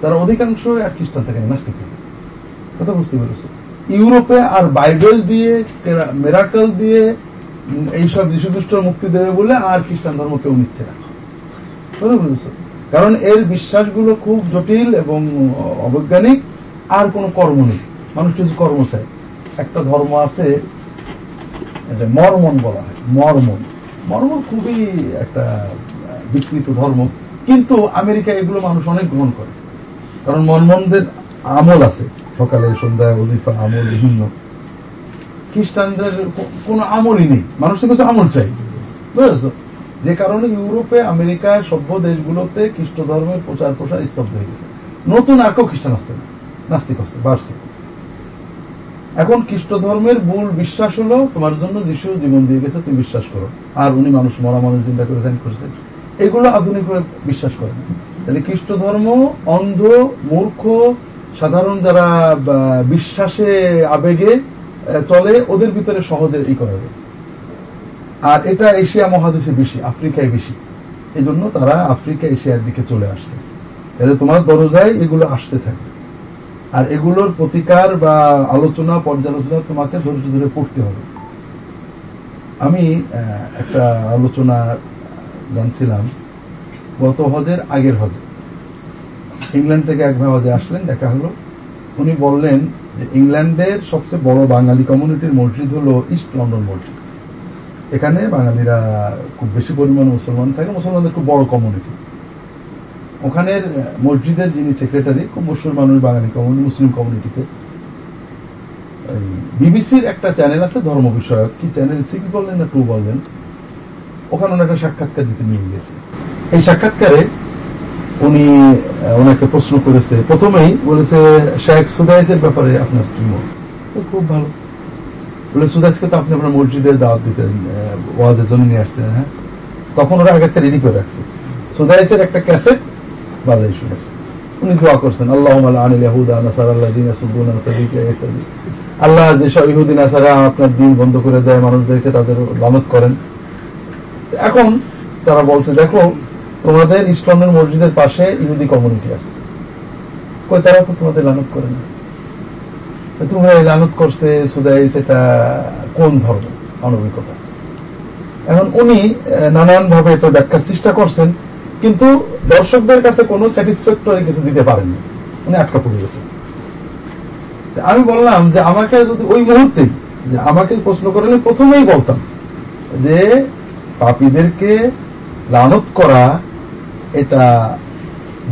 S1: তারা অধিকাংশ এক খ্রিস্টান থাকে নাস্তিক কথা বুঝতে পেরেছে? ইউরোপে আর বাইবেল দিয়ে মেরাকল দিয়ে এইসব যীশু খ্রিস্ট মুক্তি দেবে বলে আর খ্রিস্টান ধর্ম কেউ নিচ্ছে না। বুঝেছ কারণ এর বিশ্বাসগুলো খুব জটিল এবং অবৈজ্ঞানিক, আর কোনো কর্ম নেই। মানুষ কিছু কর্ম চায়। একটা ধর্ম আছে মর্মন বলা হয়, মর্মন। মর্মন খুবই একটা বিকৃত ধর্ম। কিন্তু আমেরিকা এগুলো মানুষ অনেক গ্রহণ করে। কারণ মর্মনদের আমল আছে। সকালে, সন্ধ্যায়, অজিফা, আমল, বিভিন্ন খ্রিস্টানদের কোন আমলই নেই। মানুষের কাছে আমল চাই। বুঝেছ? যে কারণে ইউরোপে, আমেরিকায় সভ্য দেশগুলোতে খ্রিস্ট ধর্মের প্রচার প্রসার স্তব্ধ হয়ে গেছে। নতুন আর কেউ খ্রিস্টান আসছে না। নাস্তিক হচ্ছে, বাড়ছে। এখন খ্রিস্ট ধর্মের মূল বিশ্বাস হলো, তোমার জন্য যিশু জীবন দিয়ে গেছে, তুমি বিশ্বাস করো। আর উনি মানুষ মরা মানুষ চিন্তা করে ধ্যান করেছেন এগুলো আধুনিক বিশ্বাস করে তাহলে খ্রিস্ট ধর্ম অন্ধ, মূর্খ, সাধারণ যারা বিশ্বাসে আবেগে চলে, ওদের ভিতরে সহজে ই করা যায়। আর এটা এশিয়া মহাদেশে বেশি, আফ্রিকায় বেশি। এই জন্য তারা আফ্রিকা, এশিয়ার দিকে চলে আসছে। যাতে তোমার দরজায় এগুলো আসতে থাকে। আর এগুলোর প্রতিকার বা আলোচনা, পর্যালোচনা তোমাকে ধৈর্য ধরে পড়তে হবে। আমি একটা আলোচনা জানছিলাম, গত হজের আগের হজে। ইংল্যান্ড থেকে এক ভাই হজে আসলেন, দেখা হলো। উনি বললেন যে ইংল্যান্ডের সবচেয়ে বড় বাঙালি কমিউনিটির মসজিদ হলো ইস্ট লন্ডন মসজিদ। এখানে বাঙালিরা খুব বেশি পরিমাণে মুসলমান থাকে, মুসলমানদের খুব বড় কমিউনিটি ওখানের মসজিদের যিনি সেক্রেটারি খুব মশুর মানুষ বাঙালি কমিউনিটি মুসলিম কমিউনিটিতে বিবিসির একটা চ্যানেল আছে, ধর্ম বিষয়ক। কি চ্যানেল সিক্স বললেন না টু বললেন? ওখানে একটা সাক্ষাৎকার দিতে নিয়ে গেছে এই সাক্ষাৎকারে উনি ওনাকে প্রশ্ন করেছে। প্রথমেই বলেছে, শেখ সুদাইসের ব্যাপারে আপনার কি মত? খুব ভালো। বলে, সুদাইসকে তো আপনি আপনার মসজিদের দাওয়াত দিতেন ওয়াজের জন্য নিয়ে আসতেন হ্যাঁ? তখন ওরা আগে রেডি করে রাখছে। সুদাইসের একটা ক্যাসেট বাজাই শুনেছে। উনি দোয়া করছেন আল্লাহ আনিল নাসার আল্লাহ ইত্যাদি আল্লাহ যেসব ইহুদিন আসারা আপনার দিন বন্ধ করে দেয়, মানুষদেরকে তাদের লানত করেন। এখন তারা বলছে, দেখো তোমাদের ইসলামের মসজিদের পাশে ইহুদি কমিউনিটি আছে। কই, তারা তো তোমাদের লানত করে না। তোমরা এই লানত করছে সুদাই সেটা কোন ধর্ম? মানবিকতা। এখন উনি নানান ভাবে এটা ব্যাখ্যার চেষ্টা করছেন, কিন্তু দর্শকদের কাছে কোনো স্যাটিসফ্যাক্টরি কিছু দিতে পারেননি উনি আটকা পড়ে গেছেন। আমি বললাম যে, আমাকে যদি ওই মুহূর্তেই, যে আমাকে প্রশ্ন করলে প্রথমেই বলতাম যে, পাপীদেরকে লানত করা এটা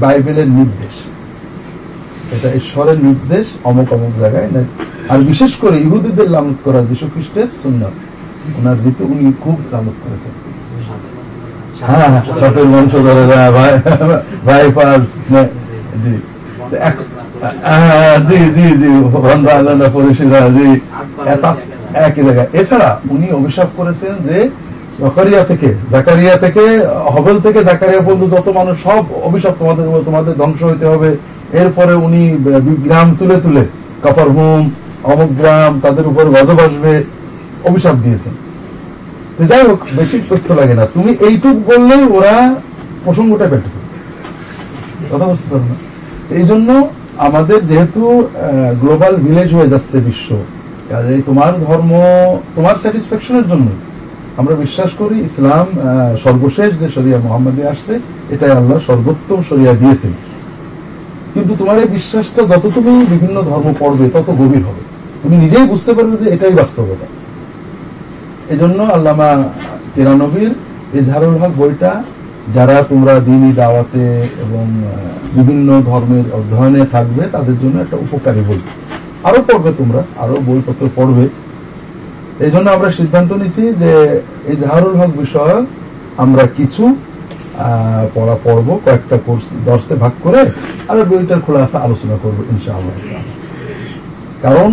S1: বাইবেলের নির্দেশ। এটা ঈশ্বরের নির্দেশ অমুক অমুক জায়গায়। আর বিশেষ করে ইহুদিদের লানত করা যীশু খ্রিস্টের সুন্দর ওনার ঋতু উনি খুব লানত করেছেন। হ্যাঁ ছোটের বংশধরেরা জি। জায়গায়। এছাড়া উনি অভিশাপ করেছেন যে জকারিয়া থেকে, জাকারিয়া থেকে, হবেল থেকে জাকারিয়া পর্যন্ত যত মানুষ, সব অভিশাপ তোমাদের তোমাদের ধ্বংস হইতে হবে। এরপরে উনি গ্রাম তুলে তুলে কাপড় হুম, অমুক গ্রাম, তাদের উপর গজব আসবে, অভিশাপ দিয়েছেন। যাই হোক, বেশি তথ্য লাগে না। তুমি এইটুক বললেই ওরা প্রসঙ্গটা পেটে কথা বুঝতে পারো না? এই জন্য আমাদের যেহেতু গ্লোবাল ভিলেজ হয়ে যাচ্ছে বিশ্ব তোমার ধর্ম, তোমার স্যাটিসফ্যাকশনের জন্য আমরা বিশ্বাস করি ইসলাম সর্বশেষ যে শরিয়া মোহাম্মদে আসছে, এটাই আল্লাহ সর্বোত্তম শরিয়া দিয়েছেন। কিন্তু তোমার এই বিশ্বাসটা যত তুমি বিভিন্ন ধর্ম পড়বে, তত গভীর হবে। তুমি নিজেই বুঝতে পারবে যে এটাই বাস্তবতা। এজন্য আল্লামা কেরানবীর ইজহারুল হক বইটা, যারা তোমরা দিনই দাওয়াতে এবং বিভিন্ন ধর্মের অধ্যয়নে থাকবে, তাদের জন্য একটা উপকারী বই। আরও পড়বে তোমরা, আরও বইপত্র পড়বে। এই জন্য আমরা সিদ্ধান্ত নিছি যে এই জাহারুল হক বিষয় আমরা কিছু পড়া পড়ব, কয়েকটা কোর্স দর্শে ভাগ করে আর বইটার খোলাসা আলোচনা করব ইনশাআল্লাহ। কারণ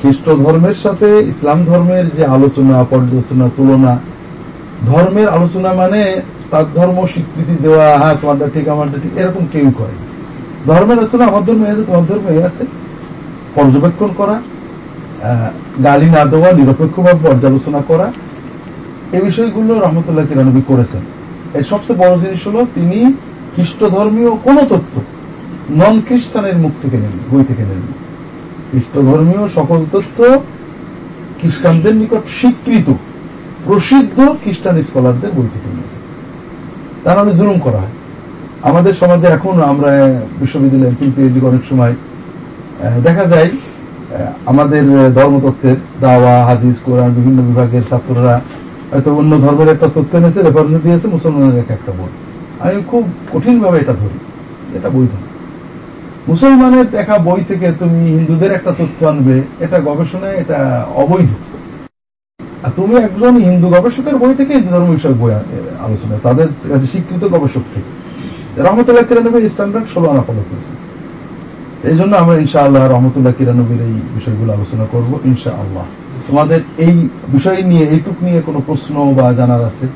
S1: খ্রিস্ট ধর্মের সাথে ইসলাম ধর্মের যে আলোচনা, পর্যালোচনা, তুলনা, ধর্মের আলোচনা মানে তার ধর্ম স্বীকৃতি দেওয়া হ্যাঁ তোমারটা ঠিক আমারটা ঠিক, এরকম কেউ করে ধর্মের আলোচনা আমার ধর্মে তোমার ধর্মে আছে। পর্যবেক্ষণ করা গালি না দেওয়া, নিরপেক্ষভাবে পর্যালোচনা করা এই বিষয়গুলো রহমতুল্লাহ কিরানবী করেছেন। এর সবচেয়ে বড় জিনিস হলো তিনি খ্রিস্ট ধর্মীয় কোন তথ্য নন খ্রিস্টানের মুখ থেকে নেন বই থেকে নেন খ্রিস্ট ধর্মীয় সকল তথ্য খ্রিস্টানদের নিকট স্বীকৃত, প্রসিদ্ধ খ্রিস্টান স্কলারদের বই থেকে নিয়েছে তার মানে জুলুম করা হয়। আমাদের সমাজে এখন আমরা বিশ্ববিদ্যালয়ে পিএইচডি অনেক সময় দেখা যায় আমাদের ধর্মতত্ত্বের দাওয়া, হাদিস, কোরআন, বিভিন্ন বিভাগের ছাত্ররা হয়তো অন্য ধর্মের একটা তথ্য এনেছে রেফারেন্স দিয়েছে, মুসলমানের এক একটা বই আমি খুব কঠিন ভাবে এটা ধরি, এটা বৈধ। মুসলমানের দেখা বই থেকে তুমি হিন্দুদের একটা তথ্য আনবে, এটা গবেষণায় এটা অবৈধ। আর তুমি একজন হিন্দু গবেষকের বই থেকে হিন্দু ধর্ম বিষয়ক বই আলোচনা, তাদের কাছে স্বীকৃত গবেষক থেকে। রহমতুল্লাহ কিরানবী স্ট্যান্ডার্ড ষোলো আনা ফলো করেছে। এই জন্য আমরা ইনশাআল্লাহ রহমতুল্লাহ কিরানবীর এই বিষয়গুলো আলোচনা করব ইনশাআল্লাহ। তোমাদের এই বিষয় নিয়ে এইটুক নিয়ে কোনো প্রশ্ন বা জানার আছে?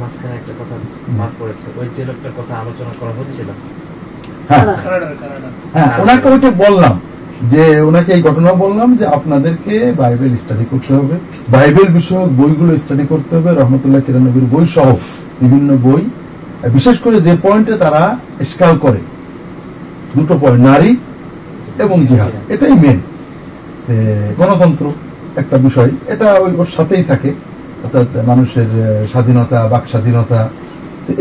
S2: মাঝখানে একটা কথা মার পড়েছে ওই যে লোকটার কথা আলোচনা করা হচ্ছিল।
S1: হ্যাঁ। হ্যাঁ ওনাকে ওইটা বললাম যে ওনাকে এই ঘটনা বললাম যে আপনাদেরকে বাইবেল স্টাডি করতে হবে বাইবেল বিষয়ক বইগুলো স্টাডি করতে হবে রহমতুল্লাহ কিরানবীর বই সহ বিভিন্ন বই বিশেষ করে যে পয়েন্টে তারা স্কাল করে। দুটো পয়েন্ট নারী এবং জিহাদ। এটাই মেন গণতন্ত্র একটা বিষয়। এটা ওই ওর সাথেই থাকে। অর্থাৎ মানুষের স্বাধীনতা বাক স্বাধীনতা।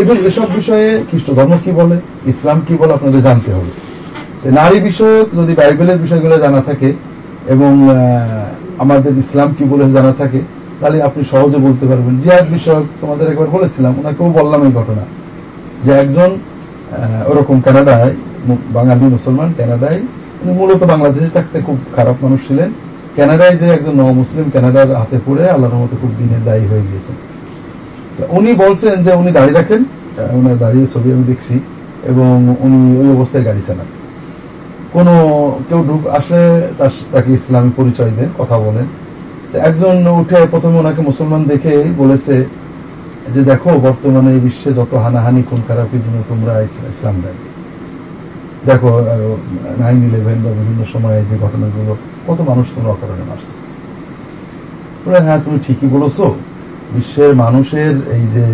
S1: এবং এসব বিষয়ে খ্রিস্ট ধর্ম কি বলে? ইসলাম কি বলে? আপনাদের জানতে হবে। নারী বিষয়ক যদি বাইবেলের বিষয়গুলো জানা থাকে এবং আমাদের ইসলাম কি বলে জানা থাকে তাহলে আপনি সহজে বলতে পারবেন। জিহাদ বিষয়ক তোমাদের একবার বলেছিলাম ওনাকেও বললাম এই ঘটনা। যে একজন ওরকম কানাডায় বাঙালি মুসলমান কানাডায় মূলত বাংলাদেশে থাকতে খুব খারাপ মানুষ ছিলেন। কানাডায় যে একজন মুসলিম কানাডার হাতে পড়ে আল্লাহর মতো খুব দিনের দায়ী হয়ে গিয়েছেন। উনি বলছেন যে উনি দাঁড়িয়ে রাখেন ওনার দাঁড়িয়ে ছবি আমি দেখছি, এবং উনি ওই অবস্থায় গাড়ি চালান। কোন কেউ ঢুক আসলে তাকে ইসলামী পরিচয় দেন, কথা বলেন। একজন উঠে প্রথমে ওনাকে মুসলমান দেখে বলেছে যে দেখো, বর্তমানে এই বিশ্বে যত হানাহানি, কোন খারাপের জন্য তোমরা ইসলাম দেয়? দেখো নাইন ইলেভেন বা বিভিন্ন সময়ে যে ঘটনাগুলো, কত মানুষ তোমরা অকারণে মারছো। হ্যাঁ তুমি ঠিকই বলেছ, বিশ্বের মানুষের এই যে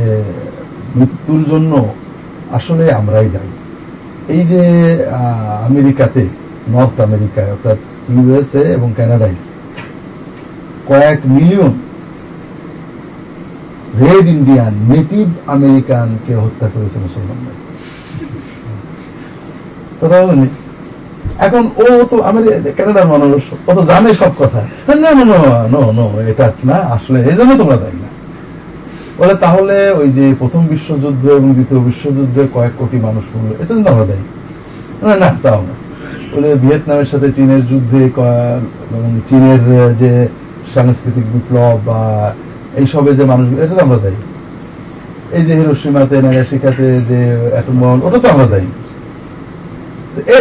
S1: মৃত্যুর জন্য আসলে আমরাই দায়ী। এই যে আমেরিকাতে, নর্থ আমেরিকায়, অর্থাৎ ইউএসএ এবং কানাডায়, কয়েক মিলিয়ন রেড ইন্ডিয়ান নেটিভ আমেরিকানকে হত্যা করেছে মুসলমানরা। কথা বলেনি এখন ও তো আমেরিকা কানাডার মানুষ ও তো জানে সব কথা। না এটা না আসলে এই জন্য তোমরা দায়ী না। বলে তাহলে ওই যে প্রথম বিশ্বযুদ্ধ এবং দ্বিতীয় বিশ্বযুদ্ধে কয়েক কোটি মানুষ মরলো এটা জন্য আমরা দেয় না, না তাও না। বলে ভিয়েতনামের সাথে চীনের যুদ্ধে চীনের যে সাংস্কৃতিক বিপ্লব বা এইসবে যে মানুষ এটা তো আমরা দায়ী। এই যে হিরোসীমাতে নাগাশিকাতে যে অ্যাটম বম ওটা তো আমরা দায়ী।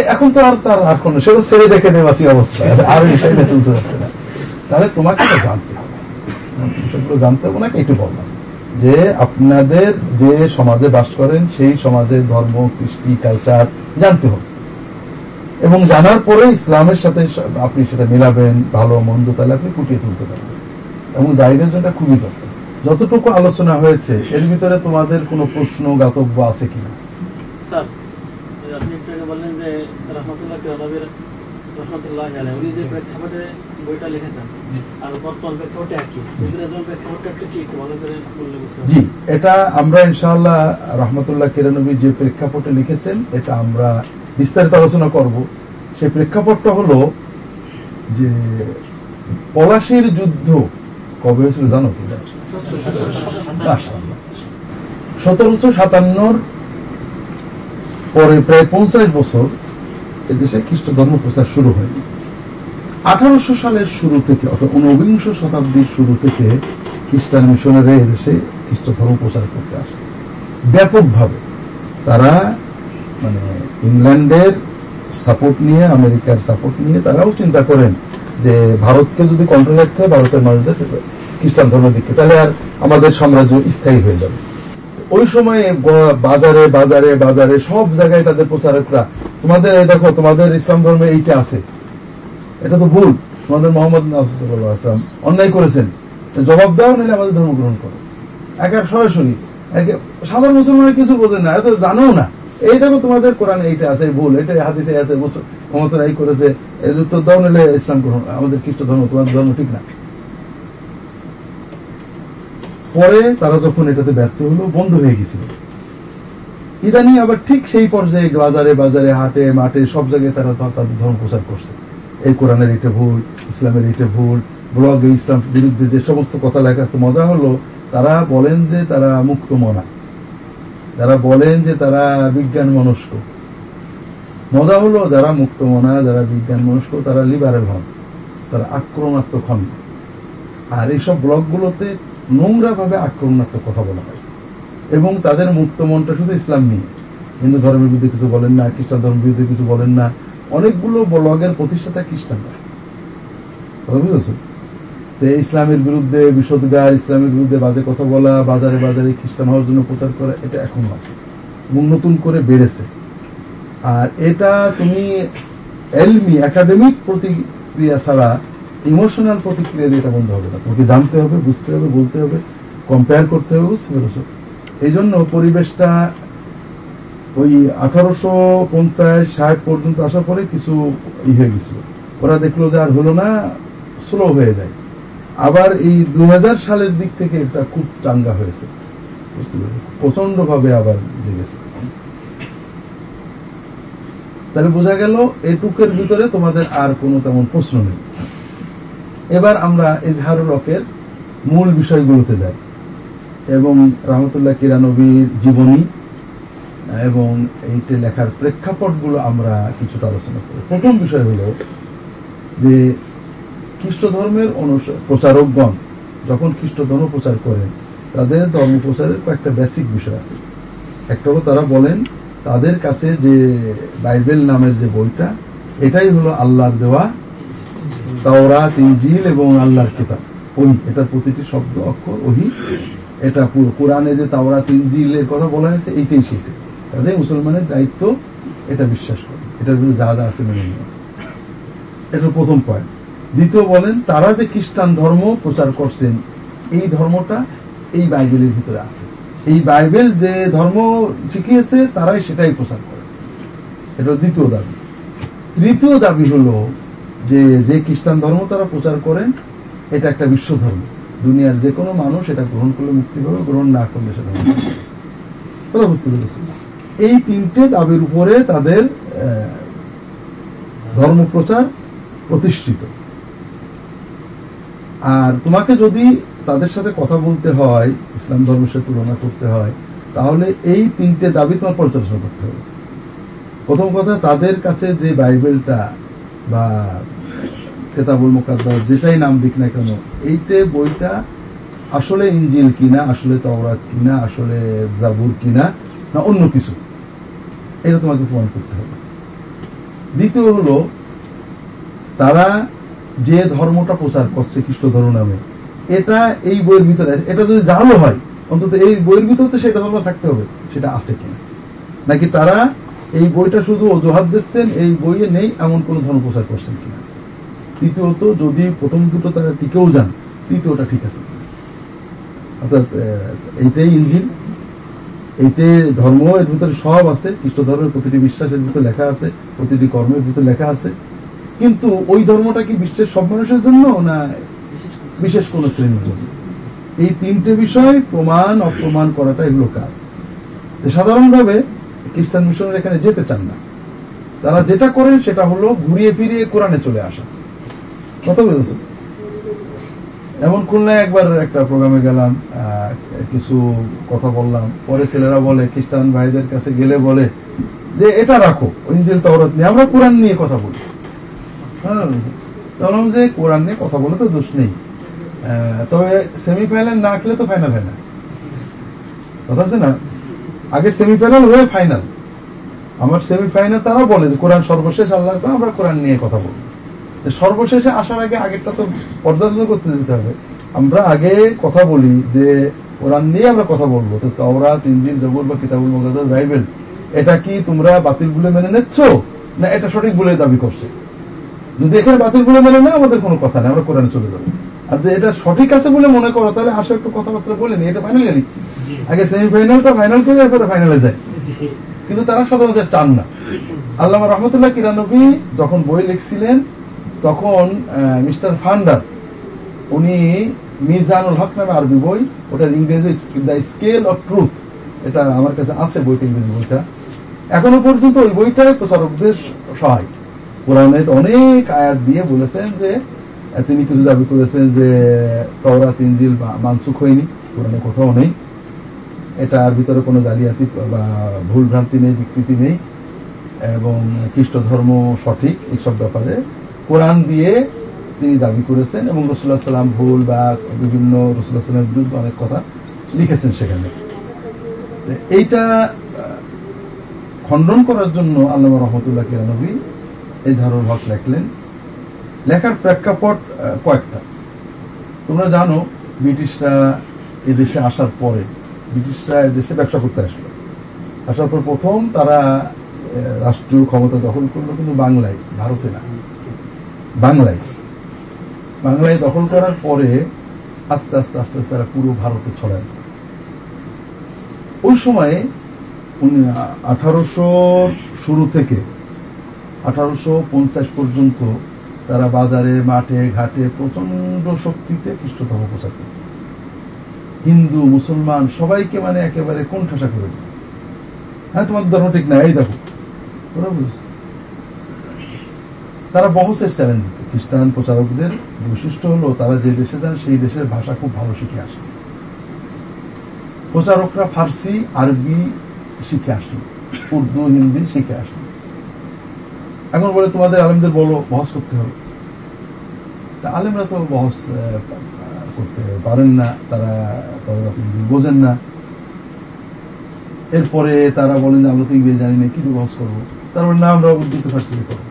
S1: এখন তো আর তার আর কোনো সেটা ছেড়ে দেখে নেবাসী অবস্থা। আর বিষয়টা তুলতে যাচ্ছে না। তাহলে তোমাকে তো জানতে হবে। বিষয়গুলো জানতে হবে, ওনাকে একটু বললাম যে আপনাদের যে সমাজে বাস করেন, সেই সমাজের ধর্ম, কৃষ্টি কালচার জানতে হবে। এবং জানার পরে ইসলামের সাথে আপনি সেটা মিলাবেন, ভালো, মন্দ, তাহলে আপনি ফুটিয়ে তুলতে পারবেন। এবং জন্য খুবই দরকার যতটুকু আলোচনা হয়েছে এর ভিতরে তোমাদের কোনো প্রশ্ন গাতব্য আছে কিনা?
S3: স্যার আপনি একটু আগে বললেন যে রহমতুল্লাহ কেরানবীর রহমতুল্লাহ আলাইহি উনি যে প্রেক্ষাপটে বইটা লিখেছেন আর বর্তমান প্রেক্ষাপটে একই। প্রেক্ষাপটটা একটু কি ভালো করে বললে বুঝতে পারব।
S1: জি এটা আমরা ইনশাআল্লাহ রহমতুল্লাহ কিরানবী যে প্রেক্ষাপটে লিখেছেন এটা আমরা বিস্তারিত আলোচনা করব। সেই প্রেক্ষাপটটা হলো যে পলাশির যুদ্ধ কবে হয়েছিল জানো কি? সতেরোশো সাতান্নর পরে প্রায় পঞ্চাশ বছর এদেশে খ্রিস্ট ধর্ম প্রচার শুরু হয়নি আঠারোশো সালের শুরু থেকে, অর্থাৎ ঊনবিংশ শতাব্দীর শুরু থেকে খ্রিস্টান মিশনারি এদেশে খ্রিস্ট ধর্ম প্রচার করতে আসে। ব্যাপকভাবে তারা মানে ইংল্যান্ডের সাপোর্ট নিয়ে, আমেরিকার সাপোর্ট নিয়ে তারাও চিন্তা করেন যে ভারতকে যদি কন্ট্রোল রাখতে হয়, ভারতের মানুষদের খ্রিস্টান ধর্ম দিকে তাহলে আর আমাদের সাম্রাজ্য স্থায়ী হয়ে যাবে। ওই সময়ে বাজারে বাজারে বাজারে সব জায়গায় তাদের প্রচারকরা, তোমাদের দেখো, তোমাদের ইসলাম ধর্মে এইটা আছে। এটা তো ভুল। তোমাদের মোহাম্মদ আসলাম অন্যায় করেছেন। জবাব দাও, নাহলে আমাদের ধর্ম গ্রহণ করো। এক এক সরাসরি সাধারণ মুসলমানের কিছু বোঝেন না, এত জানো না। এই দেখো তোমাদের কোরআন এইটা আছে ভুল এটা হাদিসে আছে সাল্লাল্লাহু আলাইহি করেছে উত্তর দাও নাহলে ইসলাম গ্রহণ, আমাদের খ্রিস্ট ধর্ম তোমাদের ধর্ম ঠিক না। পরে তারা যখন এটাতে ব্যর্থ হলো, বন্ধ হয়ে গেছিল। ইদানি আবার ঠিক সেই পর্যায়ে বাজারে বাজারে, হাটে, মাঠে, সব জায়গায় তারা তাদের ধর্ম প্রচার করছে। এই কোরআনের এটা ভুল, ইসলামের এটা ভুল, ব্লগে ইসলাম বিরুদ্ধে যে সমস্ত কথা লেখা আছে, মজা হলো, তারা বলেন যে তারা মুক্ত মনা। যারা বলেন যে তারা বিজ্ঞান মনস্ক। মজা হলো যারা মুক্ত মনা, যারা বিজ্ঞান মনস্ক, তারা লিবারেল হন, তারা আক্রমণাত্মক হন। আর এইসব ব্লগগুলোতে নোংরা ভাবে আক্রমণাত্মক কথা বলা হয়। এবং তাদের মুক্ত মনটা শুধু ইসলাম নিয়ে। হিন্দু ধর্মের বিরুদ্ধে কিছু বলেন না, খ্রিস্টান ধর্মের বিরুদ্ধে কিছু বলেন না। অনেকগুলো ব্লগের প্রতিষ্ঠাতা খ্রিস্টানরা। বুঝেছ? ইসলামের বিরুদ্ধে বিষদগার, ইসলামের বিরুদ্ধে বাজে কথা বলা, বাজারে বাজারে খ্রিস্টান হওয়ার জন্য প্রচার করা, এটা এখনও আছে এবং নতুন করে বেড়েছে। আর এটা তুমি এলমি, একাডেমিক প্রতিক্রিয়া ছাড়া ইমোশনাল প্রতিক্রিয়া দিয়ে এটা বন্ধ হবে না। তোমাকে জানতে হবে, বুঝতে হবে, বলতে হবে কম্পেয়ার করতে হবে, বুঝতে পেরেছ? এই জন্য পরিবেশটা ওই আঠারোশো পঞ্চাশ, ষাট পর্যন্ত আসার পরে কিছু ই হয়ে গেছিল। ওরা দেখল যে আর হলো না স্লো হয়ে যায়। আবার এই দু হাজার সালের দিক থেকে এটা খুব চাঙ্গা হয়েছে। প্রচণ্ড ভাবে আবার জেগেছে। তাহলে বোঝা গেল, এটুকের ভিতরে তোমাদের আর কোনো তেমন প্রশ্ন নেই। এবার আমরা এজহারুল হকের মূল বিষয়গুলোতে যাই। এবং রহমতুল্লাহ কিরানবীর জীবনী এবং এইটি লেখার প্রেক্ষাপটগুলো আমরা কিছুটা আলোচনা করি। প্রথম বিষয় হলো যে খ্রিস্ট ধর্মের প্রচারকগণ যখন খ্রিস্ট ধর্ম প্রচার করেন তাদের ধর্ম প্রচারের কয়েকটা বেসিক বিষয় আছে। একটা হলো তারা বলেন, তাদের কাছে যে বাইবেল নামের যে বইটা, এটাই হলো আল্লাহর দেওয়া তাওরাত, ইনজিল এবং আল্লাহর কিতাব। ওহি এটার প্রতিটি শব্দ, অক্ষর, ওহি, এটা কোরআনে যে তাওরাত ইনজিলের কথা বলা হয়েছে, এইটাই সেটাই কাজে মুসলমানের দায়িত্ব এটা বিশ্বাস করে। এটার বিরুদ্ধে যা যা আছে মেনে নেওয়া। এটা প্রথম পয়েন্ট দ্বিতীয় বলেন, তারা যে খ্রিস্টান ধর্ম প্রচার করছেন, এই ধর্মটা এই বাইবেলের ভিতরে আছে। এই বাইবেল যে ধর্ম শিখিয়েছে, তারাই সেটাই প্রচার করে। এটা দ্বিতীয় দাবি। তৃতীয় দাবি হলো যে যে খ্রিস্টান ধর্ম তারা প্রচার করেন, এটা একটা বিশ্ব ধর্ম। দুনিয়ার যে কোনো মানুষ এটা গ্রহণ করলে মুক্তি পাবে, গ্রহণ না করলে সেটা। কথা বুঝতে পেরেছি এই তিনটে দাবির উপরে তাদের ধর্ম প্রচার প্রতিষ্ঠিত। আর তোমাকে যদি তাদের সাথে কথা বলতে হয়, ইসলাম ধর্মের সাথে তুলনা করতে হয়, তাহলে এই তিনটে দাবি তোমার পর্যালোচনা করতে হবে। প্রথম কথা, তাদের কাছে যে বাইবেলটা বা কেতাবুল মোকাদ্দার যেটাই নাম দিক না কেন, এইটে বইটা আসলে ইঞ্জিল কিনা, আসলে তওরাত কিনা, আসলে জাবুর কিনা, না অন্য কিছু, এটা তোমাকে প্রমাণ করতে হবে। দ্বিতীয় হলো, তারা যে ধর্মটা প্রচার করছে খ্রিস্ট ধর্ম নামে, এটা এই বইয়ের ভিতরে, এটা যদি জানো হয়, অন্তত এই বইয়ের ভিতরে তো সেটা ধর্ম থাকতে হবে, সেটা আছে কিনা? নাকি তারা এই বইটা শুধু অজুহাত দিচ্ছেন, এই বইয়ে নেই এমন কোন ধর্ম প্রচার করছেন কিনা? তৃতীয়ত, যদি প্রথম দুটো তারা টিকেও যান, তৃতীয়টা ঠিক আছে অর্থাৎ এইটাই ইঞ্জিন এইটাই ধর্ম, এর ভিতরে সব আছে, খ্রিস্ট ধর্মের প্রতিটি বিশ্বাসের ভিতরে লেখা আছে, প্রতিটি কর্মের ভিতরে লেখা আছে। কিন্তু ওই ধর্মটা কি বিশ্বের সব মানুষের জন্য না
S3: বিশেষ
S1: কোন শ্রেণির জন্য? এই তিনটে বিষয় প্রমাণ অপ্রমাণ করাটাই হলো কাজ। সাধারণভাবে খ্রিস্টান মিশনের এখানে যেতে চান না। তারা যেটা করেন সেটা হলো ঘুরিয়ে ফিরিয়ে কোরআনে চলে আসা। কথা বুঝেছ? এমন খুলনায় একবার একটা প্রোগ্রামে গেলাম কিছু কথা বললাম। পরে ছেলেরা বলে খ্রিস্টান ভাইদের কাছে গেলে বলে যে এটা রাখো ইঞ্জিল তওরাত নিয়ে। আমরা কোরআন নিয়ে কথা বলি। বললাম যে কোরআন নিয়ে কথা বলে তো দোষ নেই। তবে সেমিফাইনাল না খেলে তো ফাইনাল হয় না। কথা আছে না? আগে সেমিফাইনাল হয়ে ফাইনাল আমার সেমিফাইনাল তারা বলে যে কোরআন সর্বশেষ, আল্লাহ আমরা কোরআন নিয়ে কথা বলব সর্বশেষে আসার আগে আগেরটা তো পর্যালোচনা করতে দিতে হবে। আমরা আগে কথা বলি যে কোরআন নিয়ে আমরা কথা বলব। তো তাওরা তিন দিন জবর বা কিতাবুল মুকাদ্দাস বাইবেল, এটা কি তোমরা বাতিল বলে মেনে নিচ্ছ? না, এটা সঠিক বলে দাবি করছে? যদি এখানে বাতিল বলে মেনে নেয় আমাদের কোনো কথা নেই আমরা কোরআনে চলে যাব। আর এটা সঠিক আছে বলে মনে করো তাহলে আসো একটু কথাবার্তা বলে নি এটা ফাইনালে নিচ্ছি। আগে সেমিফাইনালটা ফাইনাল করে এরপরে ফাইনালে যায় কিন্তু তারা সাধারণত চান না। আল্লাহ রহমতুল্লাহ কিরানবী যখন বই লিখছিলেন তখন মিস্টার ফান্ডার উনি মিজানুল হক নামে আরবি বই ওটার ইংরেজি দ্য স্কেল অফ ট্রুথ এটা আমার কাছে আছে বইটা ইংরেজি বইটা। এখনও পর্যন্ত ওই বইটায় প্রচারকদের সহায় কোরআনের অনেক আয়াত দিয়ে বলেছেন যে, তিনি কিছু দাবি করেছেন যে তওরা তিনজিল মানসুখ হয়নি, কোরআনে কোথাও নেই। এটার ভিতরে কোনো জালিয়াতি বা ভুল ভ্রান্তি নেই, বিকৃতি নেই, এবং খ্রিস্ট ধর্ম সঠিক এইসব ব্যাপারে কোরআন দিয়ে তিনি দাবি করেছেন, এবং রসুল্লাহ সাল্লাম ভুল বা বিভিন্ন রসুল্লাহ সাল্লামের বিরুদ্ধে অনেক কথা লিখেছেন সেখানে। এইটা খণ্ডন করার জন্য আল্লাহ রহমতুল্লাহ কিরানবী ঝাড়ুল হক লেখলেন। লেখার প্রেক্ষাপট কয়েকটা। তোমরা জানো, ব্রিটিশরা এদেশে আসার পরে, ব্রিটিশরা এদেশে ব্যবসা করতে আসলো। আসার পর প্রথম তারা রাষ্ট্রীয় ক্ষমতা দখল করল কিন্তু বাংলায়, ভারতে না। বাংলায়। বাংলায় দখল করার পরে আস্তে আস্তে আস্তে আস্তে তারা পুরো ভারতে ছড়ায়। ওই সময়ে আঠারোশো শুরু থেকে আঠারোশো পঞ্চাশ পর্যন্ত তারা বাজারে, মাঠে, ঘাটে প্রচণ্ড শক্তিতে খ্রিস্ট ধর্ম প্রচার করে হিন্দু, মুসলমান, সবাইকে মানে একেবারে কোণঠাসা করে দিল হ্যাঁ তোমার ধর্ম ঠিক না? এই দেখো। ওরা বুঝছে। তারা বহসের চ্যালেঞ্জ দিত। খ্রিস্টান প্রচারকদের বৈশিষ্ট্য হলো, তারা যে দেশে যান সেই দেশের ভাষা খুব ভালো শিখে আসে। প্রচারকরা ফার্সি, আরবি শিখে আসেন উর্দু, হিন্দি শিখে আসেন এখন বলে তোমাদের আলেমদের বলো, বহস করতে হবে। আলেমরা তো বহস করতে পারেন না, তারা তারা বোঝেন না। এরপরে তারা বলেন যে, আমরা তো ইংরেজি জানি না, কি দিয়ে বহস করব? তার না আমরা উর্দুতে ফার্সিতে করব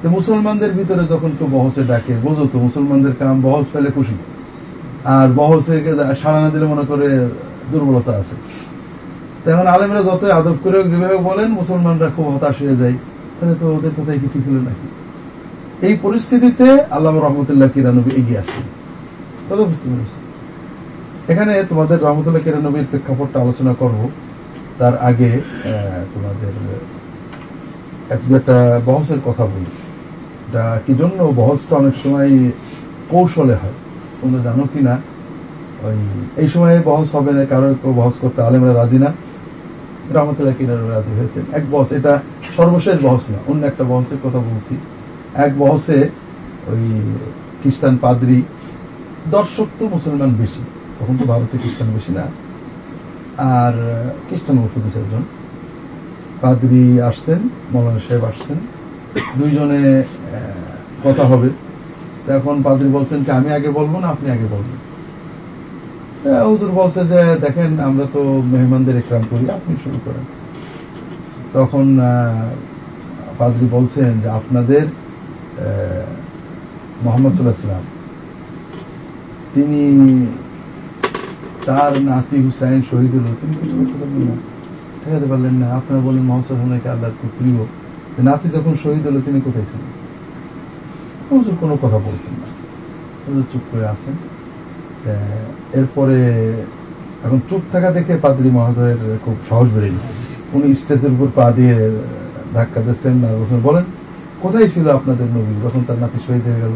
S1: তো মুসলমানদের ভিতরে যখন কেউ বহসে ডাকে, বোঝো তো, মুসলমানদের কাম বহস পেলে খুশি। আর বহসে সাড়া না দিলে মনে করে দুর্বলতা আছে। তো এখন আলেমরা যত আদব করে যেভাবে বলেন, মুসলমানরা খুব হতাশ হয়ে যায়। তাহলে তো ওদের কথাই কি ঠিক হলো নাকি এই পরিস্থিতিতে আল্লাহ রহমতুল্লাহ কিরানবী এগিয়ে আসেন। কথা বুঝতে পেরেছি এখানে তোমাদের রহমতুল্লাহ কিরানবীর প্রেক্ষাপটটা আলোচনা করব। তার আগে তোমাদের একটা বহসের কথা বলি। এটা কি জন্য বহসটা অনেক সময় কৌশলে হয়? তোমরা জানো কি না ওই, এই সময় বহস হবে না কারও কেউ বহস করতে আলেমরা রাজি না। রহমতুল্লাহ কিনার রাজি হয়েছেন। এক বহস এটা সর্বশেষ বহস না, অন্য একটা বহসের কথা বলছি। এক বহসে ওই খ্রিস্টান পাদ্রি দর্শক তো মুসলমান বেশি, তখন তো ভারতে খ্রিস্টান বেশি না। আর খ্রিস্টান মতো দু চারজন পাদ্রি আসছেন, মৌলানা সাহেব আসছেন, দুইজনে কথা হবে। এখন পাদ্রি বলছেন কি, আমি আগে বলব না, আপনি আগে বলবেন? হুজুর বলছে যে, দেখেন, আমরা তো মেহমানদের একরাম করি, আপনি শুরু করেন। তখন পাদ্রি বলছেন যে, আপনাদের মোহাম্মদ সাল্লাহ তিনি তার নাতি হুসাইন শহীদ হলো তিনি পারলেন না। ঠেকাতে পারলেন না। আপনারা বলেন মোহাম্মদ আল্লাহ খুব প্রিয়। নাতি যখন শহীদ হলো, তিনি কোথায় ছিলেন? কোনো কথা বলছেন না। চুপ করে আছেন। এরপরে এখন চুপ থাকা দেখে পাদ্রী মহোদয়ের খুব সাহস বেড়ে গেছে। উনি স্টেজের উপর পা দিয়ে ধাক্কা দিচ্ছেন আর বলছেন, বলেন, কোথায় ছিল আপনাদের নবী যখন তার নাতি শহীদ হয়ে গেল।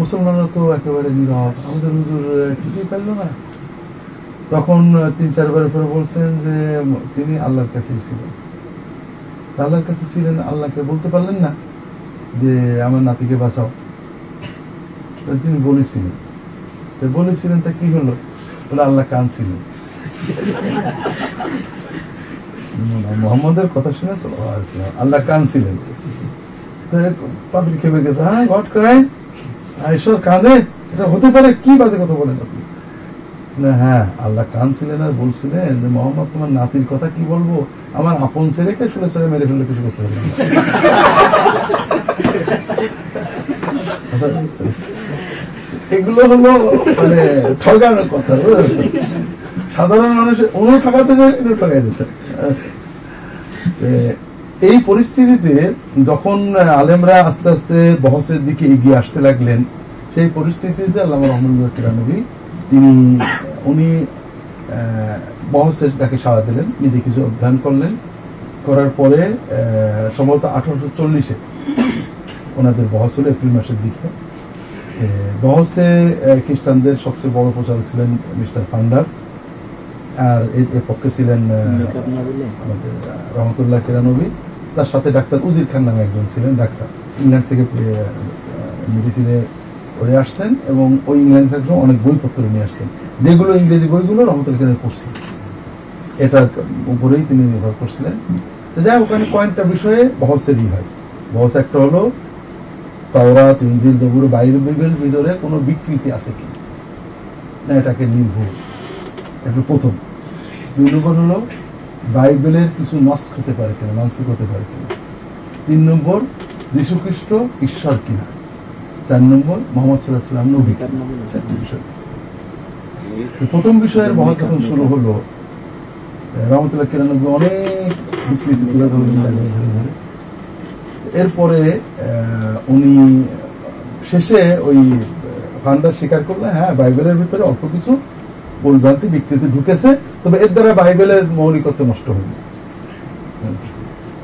S1: মুসলমানরা তো একেবারে নীরব। আমাদের হুজুর কিছুই পারল না। তখন তিন চারবার পরে বলছেন যে, তিনি আল্লাহর কাছেই ছিলেন। আল্লাহর কাছে ছিলেন, আল্লাহকে বলতে পারলেন না যে, আমার নাতিকে বাঁচাও। তিনি বলেছিলেন। বলেছিলেন তা কি হলো? বলে আল্লাহ কানছিলেন মোহাম্মদের কথা শুনে সাল্লাল্লাহু আলাইহি ওয়াসাল্লাম, আল্লাহ কানছিলেন পাদ্রী খেপে গেছে হ্যাঁ ঘট করাই ঈশ্বর কাঁদে? এটা হতে পারে কি বাজে কথা বলেন আপনি? হ্যাঁ আল্লাহ কানছিলেন আর বলছিলেন যে মোহাম্মদ তোমার নাতির কথা কি বলব? আমার আপন ছেলেকে শুনে ছেলে মেরে ফেললে কিছু করতে পারবে এগুলো হলো মানে ঠগানোর কথা সাধারণ মানুষ উনি ঠকাতে যায় এগুলো ঠকাই দিচ্ছে এই পরিস্থিতিতে যখন আলেমরা আস্তে আস্তে বহসের দিকে এগিয়ে আসতে লাগলেন, সেই পরিস্থিতিতে আল্লাহ রহমদুল্লাহ কিরানবী তিনি, উনি বহসের ডাকে সাড়া দিলেন, নিজে কিছু অধ্যয়ন করলেন, করার পরে সম্ভবত আঠারোশো চল্লিশে ওনাদের বহস হলো এপ্রিল মাসের দিকে। বহসে খ্রিস্টানদের সবচেয়ে বড় প্রচারক ছিলেন মিস্টার ফান্ডার। আর এর পক্ষে ছিলেন আমাদের রহমতুল্লাহ কিরানবী। তার সাথে ডাক্তার উজির খান নামে একজন ছিলেন ডাক্তার। ইংল্যান্ড থেকে মেডিসিনে পড়ে আসছেন এবং ওই ইংল্যান্ড থেকে অনেক বইপত্র নিয়ে আসছেন। যেগুলো ইংরেজি বইগুলো রহমতুল্লাহ কিরানি পড়ছি এটার উপরেই তিনি নির্ভর করছিলেন। যাই হোক, ওখানে কয়েকটা বিষয়ে বহসেরই হয়। বহস একটা হলো তাওরাত ইঞ্জিল জবুর বাইবেলের ভিতরে কোনো বিকৃতি আছে কি? না, এটাকে নির্ভুল। এটা প্রথম। দুই নম্বর হলো, বাইবেলের কিছু নস হতে পারে কিনা, মানসিক হতে পারে কিনা। তিন নম্বর যীশু খ্রিস্ট ঈশ্বর কিনা। চার নম্বর, মোহাম্মদ সাল্লাহাম নবী। চারটি বিষয়। প্রথম বিষয়ের যখন শুরু হলো, রহমতুল্লাহ কিরানব্বই অনেক বিকৃতি তুলে ধরে এরপরে উনি শেষে ওই ফান্ডার স্বীকার করলেন হ্যাঁ বাইবেলের ভিতরে অল্প কিছু ভুলভ্রান্তি বিকৃতি ঢুকেছে, তবে এর দ্বারা বাইবেলের মৌলিকত্ব নষ্ট হয়নি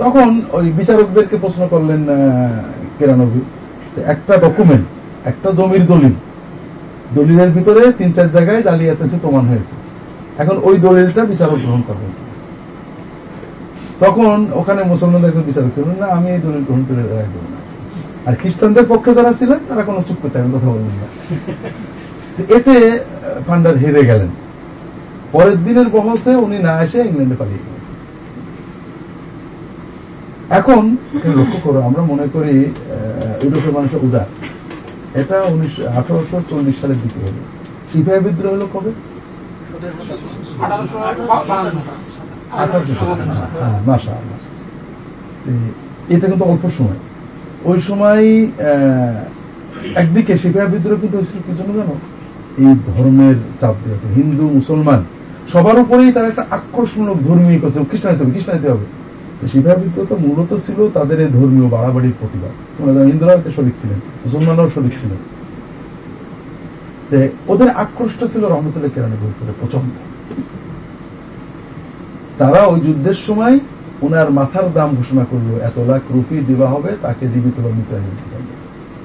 S1: তখন ওই বিচারকদেরকে প্রশ্ন করলেন কেরানবী একটা ডকুমেন্ট একটা জমির দলিল, দলিলের ভিতরে তিন চার জায়গায় জালিয়াতি প্রমাণ হয়েছে, এখন ওই দলিলটা বিচারক গ্রহণ করবেন? তখন ওখানে মুসলমানদের বিচারক ছিলেন না আমি এই দলিল গ্রহণ করে রাখব না। আর খ্রিস্টানদের পক্ষে যারা ছিলেন, তারা কোনো চুপ করতে কথা বললেন না এতে ফান্ডার হেরে গেলেন। পরের দিনের বহসে উনি না এসে ইংল্যান্ডে পালিয়ে গেলেন। এখন লক্ষ্য করো, আমরা মনে করি ইউরোপের মানুষের উদার। এটা উনিশশো আঠারোশো চল্লিশ সালের দিকে হলো। সিপাহী বিদ্রোহ হলো কবে? মাসা এটা কিন্তু অল্প সময়। ওই সময় একদিকে সিপাহী বিদ্রোহ কিন্তু হয়েছিল, কি জন্য জানো? এই ধর্মের চাপ দিয়ে। হিন্দু, মুসলমান, সবার উপরেই তার একটা আক্রোশমূলক ধর্মীয় করছে খ্রিস্টানিতে হবে খ্রিস্টানিতে হবে। সিপাহী বিদ্রোহ তো মূলত ছিল তাদের এই ধর্মীয় বাড়াবাড়ির প্রতিবাদ। তোমরা জানো হিন্দুরাও এতে শরিক ছিলেন, মুসলমানরাও শরিক ছিলেন। ওদের আক্রোশটা ছিল রহমতুল্লাহ উপরে প্রচণ্ড তারা ওই যুদ্ধের সময় ওনার মাথার দাম ঘোষণা করল এত লাখ রুপি দেওয়া হবে তাকে জীবিত বা মৃত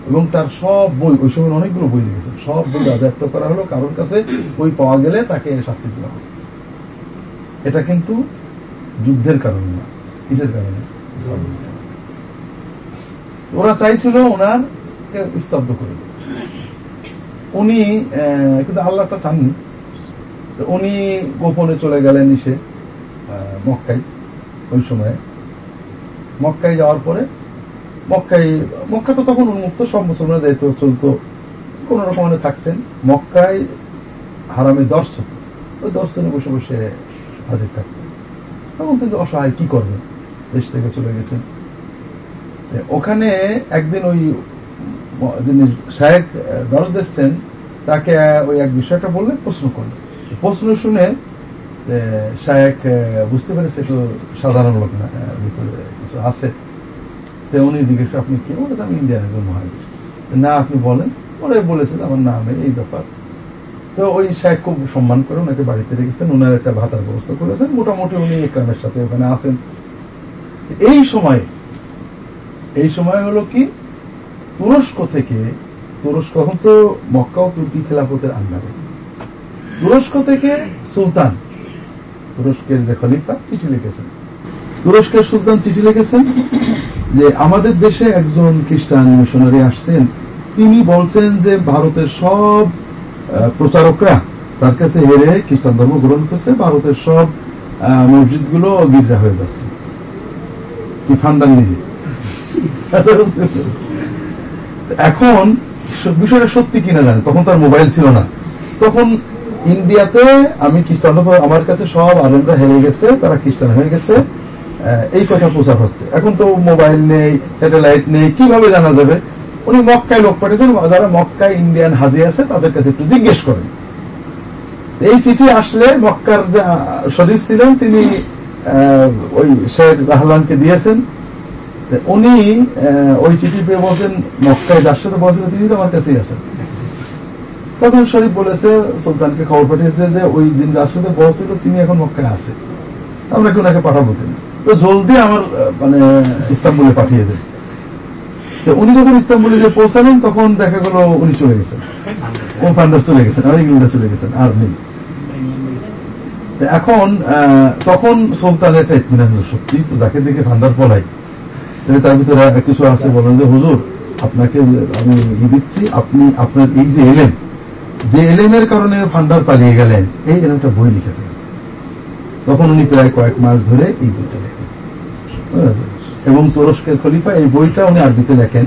S1: এবং তার সব বই ওই সময় অনেকগুলো বই লিখেছেন সব বই বাজেয়াপ্ত করা হলো কারোর কাছে বই পাওয়া গেলে তাকে শাস্তি দেওয়া হবে। এটা কিন্তু যুদ্ধের কারণে না কিসের কারণে? ওরা চাইছিল ওনার স্তব্ধ করে উনি কিন্তু আল্লাহটা চাননি। উনি গোপনে চলে গেলেন আহ, মক্কায়, ওই সময়ে। মক্কায় যাওয়ার পরে, মক্কায়, মক্কা তো তখন উন্মুক্ত, সব মুসলমানের দায়িত্ব চলতো। কোন রকম থাকতেন। মক্কায় হারামে দর্শক ওই দর্শনে বসে বসে হাজির থাকতেন। তখন কিন্তু অসহায়, কি করবেন দেশ থেকে চলে গেছেন। ওখানে একদিন ওই যিনি শায়েক দর্শ দিচ্ছেন, তাকে ওই এক বিষয়টা বললে প্রশ্ন করলেন। প্রশ্ন শুনে শায়েক বুঝতে পেরেছে একটু সাধারণ লোক না ভিতরে কিছু আছে। তো উনি জিজ্ঞেস আপনি কি? বলে, আমি ইন্ডিয়ান একজন মহাজির না, আপনি বলেন। ওরা বলেছেন, আমার নামে এই ব্যাপার। তো ওই শায়েক খুব সম্মান করে ওনাকে বাড়িতে রেখেছেন, ওনার একটা ভাতার ব্যবস্থা করেছেন। মোটামুটি উনি একরামের সাথে ওখানে আছেন। এই সময় এই সময় হলো কি? তুরস্ক থেকে, তুরস্ক এখন তো মক্কা ও তুর্কি খেলাফতের আন্ডারে। তুরস্ক থেকে সুলতান তুরস্কের যে খলিফা, চিঠি লিখেছেন। তুরস্কের সুলতান চিঠি লিখেছেন যে, আমাদের দেশে একজন খ্রিস্টান মিশনারি আসছেন। তিনি বলছেন যে, ভারতের সব প্রচারকরা তার কাছে হেরে খ্রিস্টান ধর্ম গ্রহণ করছে। ভারতের সব মসজিদগুলো গির্জা হয়ে যাচ্ছে। কি ফান্ডার নিজে? এখন, বিষয়টা সত্যি কিনা জানে তখন তার মোবাইল ছিল না। তখন ইন্ডিয়াতে আমি খ্রিস্টান আমার কাছে সব আলেমরা হেরে গেছে, তারা খ্রিস্টান হয়ে গেছে। এই কথা প্রচার হচ্ছে। এখন তো মোবাইল নেই, স্যাটেলাইট নেই, কীভাবে জানা যাবে? উনি মক্কায় লোক পাঠিয়েছেন, যারা মক্কায় ইন্ডিয়ান হাজি আছে, তাদের কাছে একটু জিজ্ঞেস করেন। এই চিঠি আসলে মক্কার শরীফ ছিলেন, তিনি ওই শেখ রাহলানকে দিয়েছেন। উনি ওই চিঠি পেয়ে বলছেন, মক্কায় যার সাথে বলছিল তিনি তো আমার কাছেই আছেন। তখন শরীফ বলেছে, সুলতানকে খবর পাঠিয়েছে যে ওই দিন সাথে বলছিল তিনি এখন মক্কায় আছে। আমরা কি ওনাকে পাঠাবো কিনা? তো জলদি আমার মানে ইস্তাম্বুলে পাঠিয়ে দেন। উনি যখন ইস্তাম্বুলে যে পৌঁছালেন, তখন দেখা গেল উনি চলে গেছেন। ও ফান্ডার চলে গেছেন আর ইংল্যান্ডে চলে গেছেন, আর নেই। এখন তখন সুলতানের একটা ইতমিনান শক্তি তো যাকে দেখে ফান্ডার পলাই তার ভিতরে কিছু আছে বলেন যে, হুজুর, আপনাকে আমি দিচ্ছি, আপনি আপনার এই যে এলেন যে এলেমের কারণে ফান্ডার পালিয়ে গেলেন, এই এর একটা বই লিখে দেন। তখন উনি প্রায় কয়েক মাস ধরে এই বইটা লেখেন। এবং তুরস্কের খলিফা, এই বইটা উনি আরবিতে লেখেন।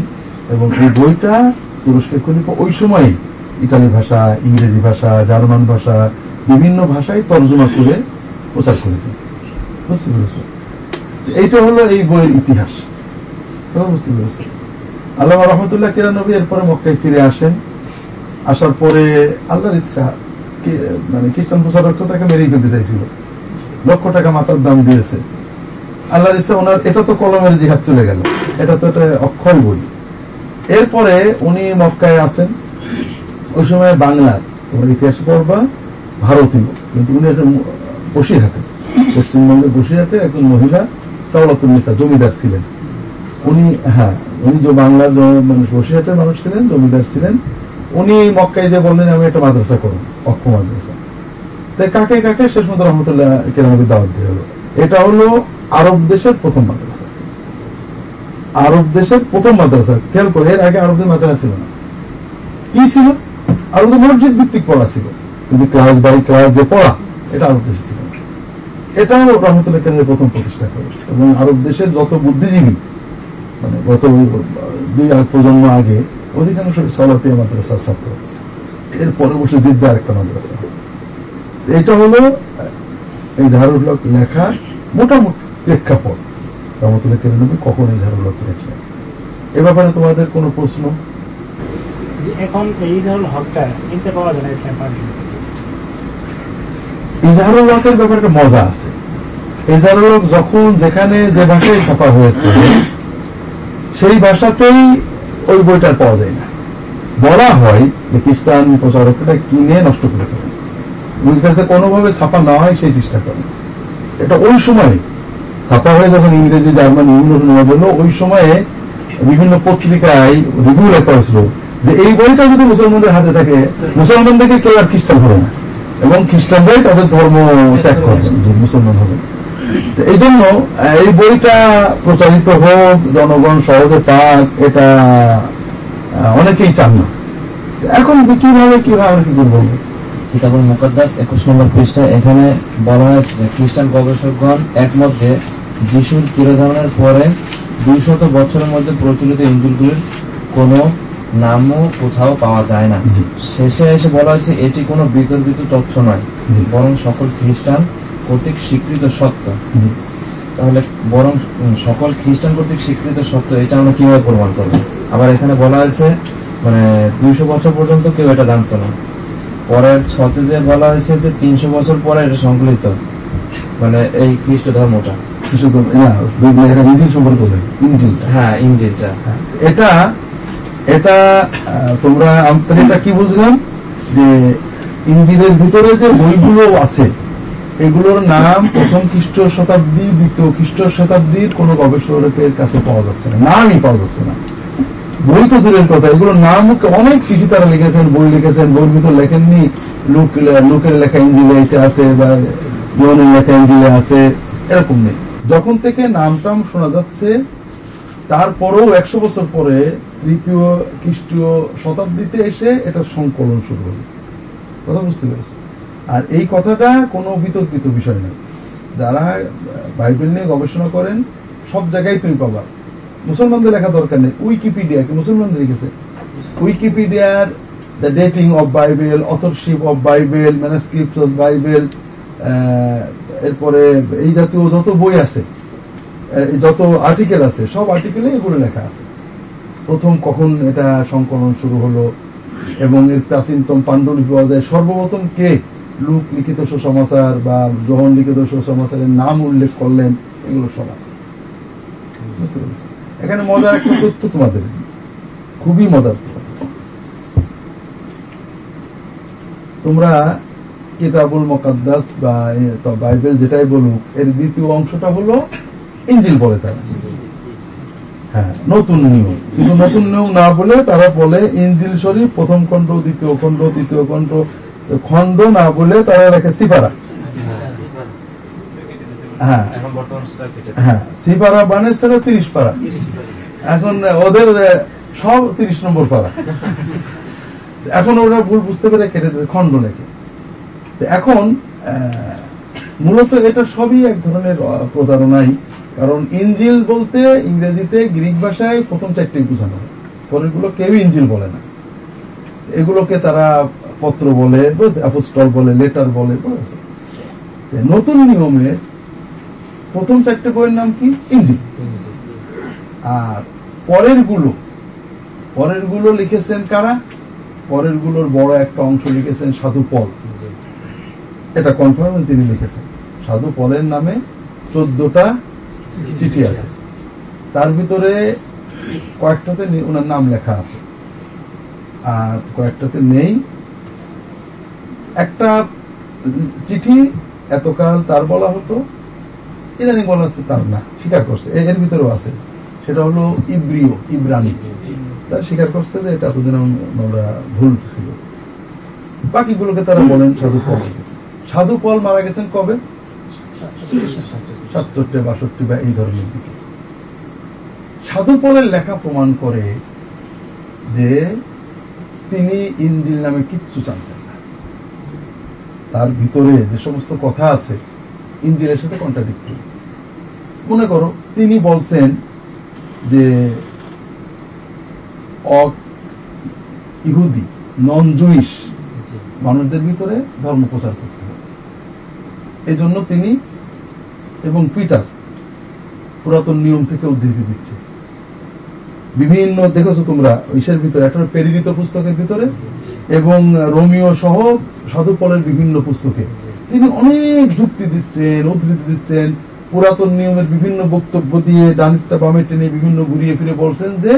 S1: এবং এই বইটা তুরস্কের খলিফা ওই সময় ইতালি ভাষা, ইংরেজি ভাষা, জার্মান ভাষা, বিভিন্ন ভাষায় তর্জমা করে প্রচার করে দিন। বুঝতে পেরেছ এইটা হলো এই বইয়ের ইতিহাস। বুঝতে পেরেছ আল্লাহ রহমতুল্লাহ কিরানবী এরপরে মক্কায় ফিরে আসেন। আসার পরে আল্লাহর ইচ্ছা মানে খ্রিস্টান প্রচারক তো তাকে মেরেই ফেলতে চাইছিল। লক্ষ টাকা মাথার দাম দিয়েছে। আল্লাহর ইচ্ছা, ওনার, এটা তো কলমের জিহাদ চলে গেল। এটা তো একটা অক্ষয় বই। এরপরে উনি মক্কায় আছেন। ওই সময় বাংলার, তোমার ইতিহাস পড়বা, ভারতীয়। কিন্তু উনি একটা বসিরহাটে পশ্চিমবঙ্গের বসিরহাটে একজন মহিলা সাউলাতুন্নিসা জমিদার ছিলেন। উনি হ্যাঁ উনি যে বাংলার মানুষ, বসিরহাটের মানুষ ছিলেন, জমিদার ছিলেন উনি মক্কায় যে বললেন, আমি একটা মাদ্রাসা করুন অক্ষ মাদ্রাসা। তাই কাকে কাকে? শেষ মতো রহমতুল্লাহ কেরামবি দাওয়াত দিয়ে হলো এটা হলো আরব দেশের প্রথম মাদ্রাসা। আরব দেশের প্রথম মাদ্রাসা। খেয়াল করে, এর আগে আরবদের মাদ্রাসা ছিল না। কি ছিল? আরবদের মসজিদ ভিত্তিক পড়া ছিল। কিন্তু ক্লাস বাই ক্লাস যে পড়া, এটা আরব দেশে ছিল। না। এটাও রহমতুল্লাহ কেন্দ্রের প্রথম প্রতিষ্ঠা করে। এবং আরব দেশের যত বুদ্ধিজীবী মানে গত দুই এক প্রজন্ম আগে অধিকাংশ সলাতিয়া মাদ্রাসার ছাত্র। এর পরে বসে জিদ্দা আরেকটা মাদ্রাসা। এটা হলো এই ঝাড়ুর লোক লেখা মোটামুটি প্রেক্ষাপট। রহমতুল্লাহ কেরানবী কখন এই ঝাড়ুর লোক লেখলেন? এ ব্যাপারে তোমাদের কোনো প্রশ্ন?
S4: এখন এই ধরনের হকটা কিনতে পাওয়া যায় না ইসলাম
S1: ইজারুল হকের ব্যাপারে একটা মজা আছে। ইজারুল হক যখন যেখানে যে ভাষায় ছাপা হয়েছে সেই ভাষাতেই ওই বইটা পাওয়া যায় না। বলা হয় যে খ্রিস্টান প্রচারকরা কিনে নষ্ট করে ফেলে ওই কাছে কোনোভাবে ছাপা না হয় সেই চেষ্টা করে। এটা ওই সময় ছাপা হয়ে যখন ইংরেজি, জার্মান, ইংরেজি নেওয়া হলো, ওই সময়ে বিভিন্ন পত্রিকায় রিভিউ লেখা হয়েছিল যে এই বইটা যদি মুসলমানদের হাতে থাকে, মুসলমানদেরকে কেউ আর খ্রিস্টান হবে না। এবং খ্রিস্টানরাই তাদের ধর্ম ত্যাগ করবে, যে মুসলমান হবে। এই জন্য এই বইটা প্রচারিত হোক জনগণ সহজে পাক এটা অনেকেই চান না। এখন কীভাবে কীভাবে কি করব?
S2: কিতাবুল মুকদ্দাস একুশ নম্বর পৃষ্ঠা এখানে বলা হয়েছে যে খ্রিস্টান গবেষকগণ একমত যে যিশুর তিরোধানের পরে দুইশত বছরের মধ্যে প্রচলিত ইঞ্জিলগুলির কোন নামও কোথাও পাওয়া যায় না। শেষে এসে বলা হয়েছে এটি কোনো বিতর্কিত তথ্য নয় বরং সকল খ্রিস্টান কর্তৃক স্বীকৃত সত্য। তাহলে বরং সকল খ্রিস্টান কর্তৃক স্বীকৃত সত্য এটা আমরা কীভাবে প্রমাণ করব? আবার এখানে বলা হয়েছে মানে দুইশো বছর পর্যন্ত কেউ এটা জানতো না। পরের ছতে যে বলা হয়েছে যে তিনশো বছর পরে এটা সংকলিত মানে এই খ্রিস্ট ধর্মটা। হ্যাঁ ইঞ্জিলটা।
S1: এটা এটা তোমরা আম- এটা কি বুঝলাম যে ইঞ্জিনের ভিতরে যে বইগুলো আছে এগুলোর নাম প্রথম খ্রিস্ট শতাব্দী, দ্বিতীয় খ্রিস্ট শতাব্দীর কোন গবেষকের কাছে পাওয়া যাচ্ছে না, নামই পাওয়া যাচ্ছে না। বই তো দূরের কথা, এগুলোর নাম অনেক চিঠি তারা লিখেছেন, বই লিখেছেন, বইয়ের ভিতর লেখেননি, লোক লোকের লেখা ইঞ্জিলে এটা আছে বা জীবনের লেখা ইঞ্জিলে আছে, এরকম নেই। যখন থেকে নাম টাম শোনা যাচ্ছে, তারপরেও একশো বছর পরে তৃতীয় খ্রিস্টীয় শতাব্দীতে এসে এটা সংকলন শুরু হলো। কথা বুঝতে পেরেছি আর এই কথাটা কোনো বিতর্কিত বিষয় নেই যারা বাইবেল নিয়ে গবেষণা করেন, সব জায়গায় তুমি পাবা। মুসলমানদের লেখা দরকার নেই। উইকিপিডিয়া কি মুসলমানদের লিখেছে। উইকিপিডিয়ার the dating of Bible authorship of Bible manuscript of Bible এরপরে এই জাতীয় যত বই আছে যত আর্টিকেল আছে, সব আর্টিকেলে এগুলো লেখা আছে। প্রথম কখন এটা সংকলন শুরু হলো এবং এর প্রাচীনতম পাণ্ডুলিপি পাওয়া যায়। সর্বপ্রথম কে? লুক লিখিত সুসমাচার বা জহন লিখিত সুসমাচারের নাম উল্লেখ করলেন, এগুলো সব আছে। এখানে মজার একটা তথ্য তোমাদের খুবই মজার তোমরা কিতাবুল মকাদ্দাস বা বাইবেল যেটাই বলুক, এর দ্বিতীয় অংশটা হলো ইঞ্জিল বলে তারা। হ্যাঁ নতুন নিয়ম। কিন্তু নতুন নিয়ম না বলে তারা বলে ইঞ্জিল শরীফ, প্রথম খণ্ড, দ্বিতীয় খণ্ড, তৃতীয় খণ্ড তো খণ্ড না বলে তারা লেখে সিপারা। হ্যাঁ। হ্যাঁ সিপারা বানে সেটা তিরিশ পারা। এখন ওদের সব তিরিশ নম্বর পারা। এখন ওরা ভুল বুঝতে পেরে কেটে খণ্ড লেখে। তো এখন মূলত এটা সবই এক ধরনের প্রতারণাই। কারণ ইঞ্জিল বলতে ইংরেজিতে গ্রিক ভাষায় প্রথম চারটি বোঝানো হয়। পরেরগুলো কেউ ইঞ্জিল বলে না। এগুলোকে তারা পত্র বলে অ্যাপোস্টল বলে লেটার বলে নতুন নিয়মে প্রথম চারটে বইয়ের নাম কি? ইঞ্জিল। আর পরেরগুলো পরেরগুলো লিখেছেন কারা? পরেরগুলোর বড় একটা অংশ লিখেছেন সাধু পল। এটা কনফার্ম তিনি লিখেছেন। সাধু পলের নামে চোদ্দটা চিঠি আছে। তার ভিতরে কয়েকটাতে ওনার নাম লেখা আছে। আর কয়েকটাতে নেই। একটা চিঠি এতকাল তার বলা হতো, ইদানিং বলা হচ্ছে তার না, স্বীকার করছে। এর ভিতরেও আছে। সেটা হলো ইব্রিয়, ইব্রানি। তারা স্বীকার করছে যে এটা এতদিন আম- আমরা ভুল ছিল। বাকিগুলোকে তারা বলেন সাধু পল। সাধু পল মারা গেছেন কবে? সাতষট্টি বাষট্টি বা এই ধরনের দিকে সাধু পলের লেখা প্রমাণ করে যে তিনি ইন্দিল নামে কিচ্ছু জানতেন তার ভিতরে যে সমস্ত কথা আছে ইঞ্জিলের সাথে কন্ট্রাডিক্টরি মনে করো, তিনি বলছেন যে অ- ইহুদি নন জুইশ মানুষদের ভিতরে ধর্ম প্রচার করতে হবে। এজন্য তিনি এবং পিটার পুরাতন নিয়ম থেকে উদ্ধৃতি দিচ্ছে। বিভিন্ন দেখেছ তোমরা ইসের ভিতরে, একটা প্রেরিত পুস্তকের ভিতরে এবং রোমিও সহ সাধু পলের বিভিন্ন পুস্তকে। তিনি অনেক যুক্তি দিচ্ছেন, উদ্ধৃতি দিচ্ছেন, পুরাতন নিয়মের বিভিন্ন বক্তব্য দিয়ে ডানিকটা বামে টেনে বিভিন্ন ঘুরিয়ে ফিরে বলছেন যে,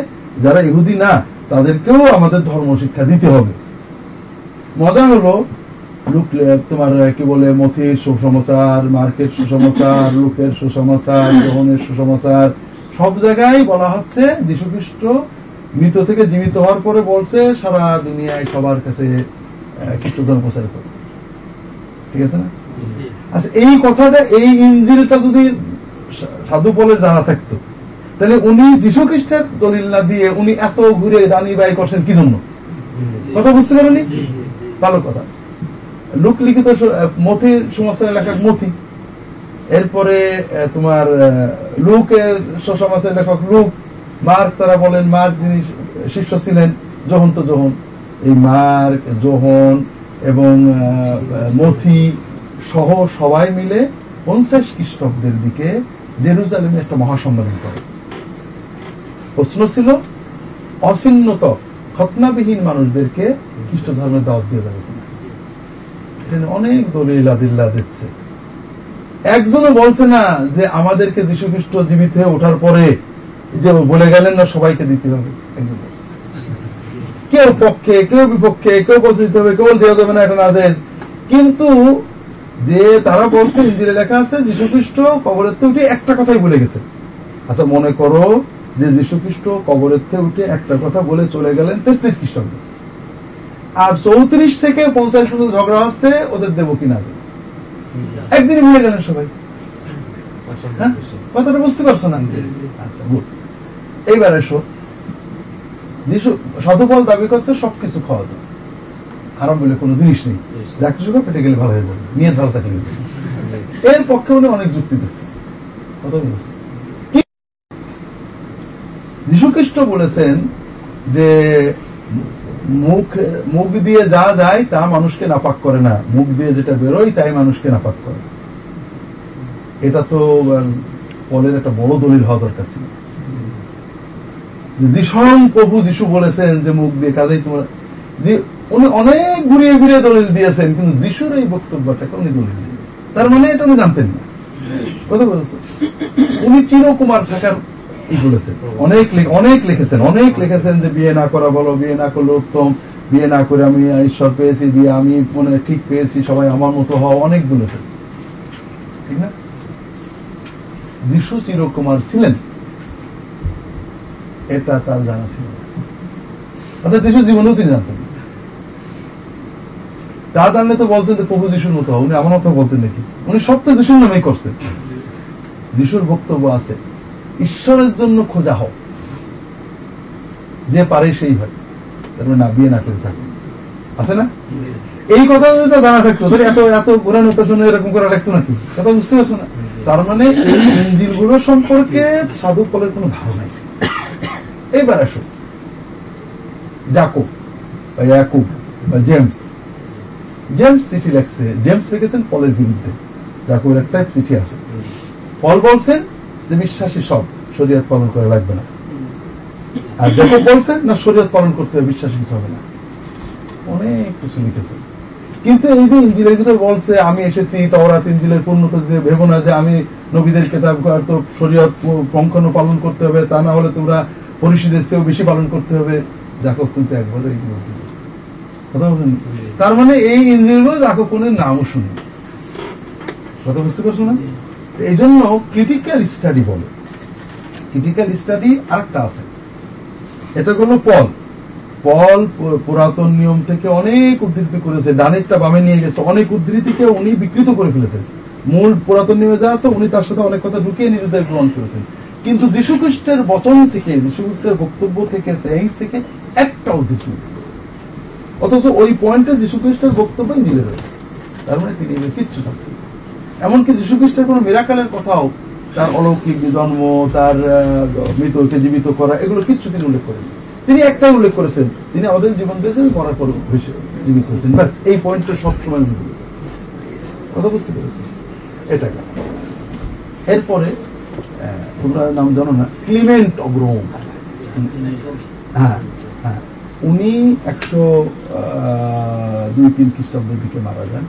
S1: যারা ইহুদি না, তাদেরকেও আমাদের ধর্ম শিক্ষা দিতে হবে। মজা হলো, লুক, তোমার, কি বলে, মথির সুসমাচার, মার্কের সুসমাচার, লুকের সুসমাচার, গ্রহণের সুসমাচার, সব জায়গায় বলা হচ্ছে যীশু খ্রিস্ট মৃত থেকে জীবিত হওয়ার পরে বলছে সারা দুনিয়ায় সবার কাছে আহ, খ্রিস্ট ধর্ম প্রচার করে ঠিক আছে না? আচ্ছা এই কথাটা এই ইঞ্জিলটা যদি সাধু বলে জানা থাকতো তাহলে উনি যীশু খ্রিস্টের দলিল না দিয়ে উনি এত ঘুরে রানী বাই করছেন কি জন্য? কথা বুঝতে পারেনি ভালো কথা। লোক লিখিত স- আহ, মথির সমাজের লেখক মথি এরপরে তোমার লুকের সমাজের লেখক লুক। মার্ক তারা বলেন, মার্ক যিনি শিষ্য ছিলেন, জহন তো জহন। এই মার্ক, জোহন এবং মথি সহ সবাই মিলে পঞ্চাশ খ্রিস্টাব্দের দিকে জেরুজালেমে একটা মহাসম্মেলন করে। প্রশ্ন ছিল অসিন্নত খতনাবিহীন মানুষদেরকে খ্রিস্ট ধর্মের দাওয়াত দিয়ে কিনা? এখানে অনেক দলিল আদিল্লা দিচ্ছে একজনও বলছে না যে আমাদেরকে যীশু খ্রিস্ট জীবিত হয়ে ওঠার পরে যে বলে গেলেন না সবাইকে দিতে হবে। একজন কেউ পক্ষে কেউ বিপক্ষে কেউ বলছে দিতে হবে কেউ দেওয়া যাবে না এটা না কিন্তু যে তারা বলছে ইঞ্জিলে লেখা আছে যীশু খ্রিস্ট কবরের থেকে উঠে একটা কথাই বলে গেছে। আচ্ছা মনে করো যে যীশু খ্রিস্ট কবরের থেকে উঠে একটা কথা বলে চলে গেলেন তেত্রিশ খ্রিস্টাব্দে। আর চৌত্রিশ থেকে পঞ্চাশ পর্যন্ত ঝগড়া হচ্ছে ওদের দেবো কিনা। একদিন ভুলে গেলেন সবাই। হ্যাঁ? কথাটা বুঝতে পারছ না? আচ্ছা গুড। এইবার এসো যিশু সাধুফল দাবি করছে সবকিছু খাওয়া যায় হারাম বলে কোনো জিনিস নেই। যা কিছু পেটে গেলে ভালো হয়ে যাবে। নিয়ে ভালো থাকলে এর পক্ষে উনি অনেক যুক্তি দিচ্ছে। কথা বলেছে। যীশু খ্রিস্ট বলেছেন যে মুখ মুখ দিয়ে যা যায় তা মানুষকে নাপাক করে না। মুখ দিয়ে যেটা বেরোয় তাই মানুষকে নাপাক করে। এটা তো পলের একটা বড় দলিল হওয়া দরকার ছিল। যিশন প্রভু যিশু বলেছেন যে মুখ দিয়ে কাজেই তোমার যে উনি অনেক ঘুরিয়ে ঘুরিয়ে দলিল দিয়েছেন, কিন্তু যিশুর এই বক্তব্যটাকে উনি দলিল তার মানে এটা উনি জানতেন না। কথা বলেছে উনি চিরকুমার থাকার বলেছেন। অনেক অনেক লিখেছেন অনেক লিখেছেন যে বিয়ে না করা বলো, বিয়ে না করলে উত্তম, বিয়ে না করে আমি ঈশ্বর পেয়েছি, বিয়ে আমি মানে ঠিক পেয়েছি, সবাই আমার মতো হওয়া অনেক বলেছেন। ঠিক না? যিশু চিরকুমার ছিলেন। এটা তার জানা ছিল। অর্থাৎ যিশু জীবনেও তিনি জানতেন। তা জানলে তো বলতেন যে প্রভু যিশুর মতো, উনি আমার মতো বলতেন নাকি? উনি সব তো যিশুর নামেই করছেন। যিশুর বক্তব্য আছে, ঈশ্বরের জন্য খোঁজা হও যে পারে সেই হয়। তার মানে না, বিয়ে না করে থাকে আছে না? এই কথা যদি তার জানা থাকতো এত এত পুরানো পেছনে এরকম করা লাগতো নাকি? কথা বুঝতে পারছ না? তার মানে এই ইঞ্জিলগুলো সম্পর্কে সাধু পলের কোনো ধারণাই ছিল না। এইবার আসো জাকুব ইয়াকুব বা জেমস। জেমস চিঠি লেখছে। জেমস লিখেছেন পলের বিরুদ্ধে। জাকুবের চিঠি আছে। পল বলছেন যে বিশ্বাসী সব, শরীয়ত পালন লাগবে না। আর বলছেন, না, শরীয়ত পালন করতে হবে কিছু হবে না। অনেক কিছু লিখেছেন কিন্তু এই যে ইঞ্জিলের ভিতর বলছে, আমি এসেছি, তওরাত ইঞ্জিলের পূর্ণতা দিয়ে ভেবো না যে আমি নবীদের কেতাব তো শরীয়ত পঙ্খানো পালন করতে হবে, তা না হলে তোমরা পরিষদের চেয়েও বেশি পালন করতে হবে, জাকব কিন্তু একবারও এইগুলো বলেনি। কথা বলছেন? তার মানে এই ইঞ্জিলগুলো জাকব কোন নামও শুনি। কথা বুঝতে পারছ না? এই জন্য ক্রিটিক্যাল স্টাডি বলে। ক্রিটিক্যাল স্টাডি আরেকটা আছে। এটা হলো পল। পল পুরাতন নিয়ম থেকে অনেক উদ্ধৃতি করেছে, ডানেরটা বামে নিয়ে গেছে। অনেক উদ্ধৃতিকে উনি বিকৃত করে ফেলেছেন। মূল পুরাতন নিয়মে যা আছে, উনি তার সাথে অনেক কথা ঢুকিয়ে নিজেদের গ্রহণ করেছেন। কিন্তু যীশু খ্রিস্টের বচন থেকে যীশু খ্রিস্টের বক্তব্য থেকে সেইন্স থেকে একটা উদ্ধৃতি নেই। অথচ ওই পয়েন্টে যীশু খ্রিস্টের বক্তব্যই মিলে রয়েছে। তার মানে তিনি কিচ্ছু থাকতেন এমনকি যীশু খ্রিস্টের কোন মিরাকালের কথাও, তার অলৌকিক জন্ম তার মৃতকে জীবিত করা, এগুলো কিচ্ছু তিনি উল্লেখ করেন তিনি একটাই উল্লেখ করেছেন, তিনি আমাদের জীবন দিয়েছেন মরার পর জীবিত হয়েছেন। ব্যাস, এই পয়েন্টটা সবসময় কথা বুঝতে পেরেছেন? এটা এরপরে তোমরা নাম জানো না? ক্লিমেন্ট অব হ্যাঁ হ্যাঁ। উনি একশো দুই, তিন খ্রিস্টাব্দের দিকে মারা যান।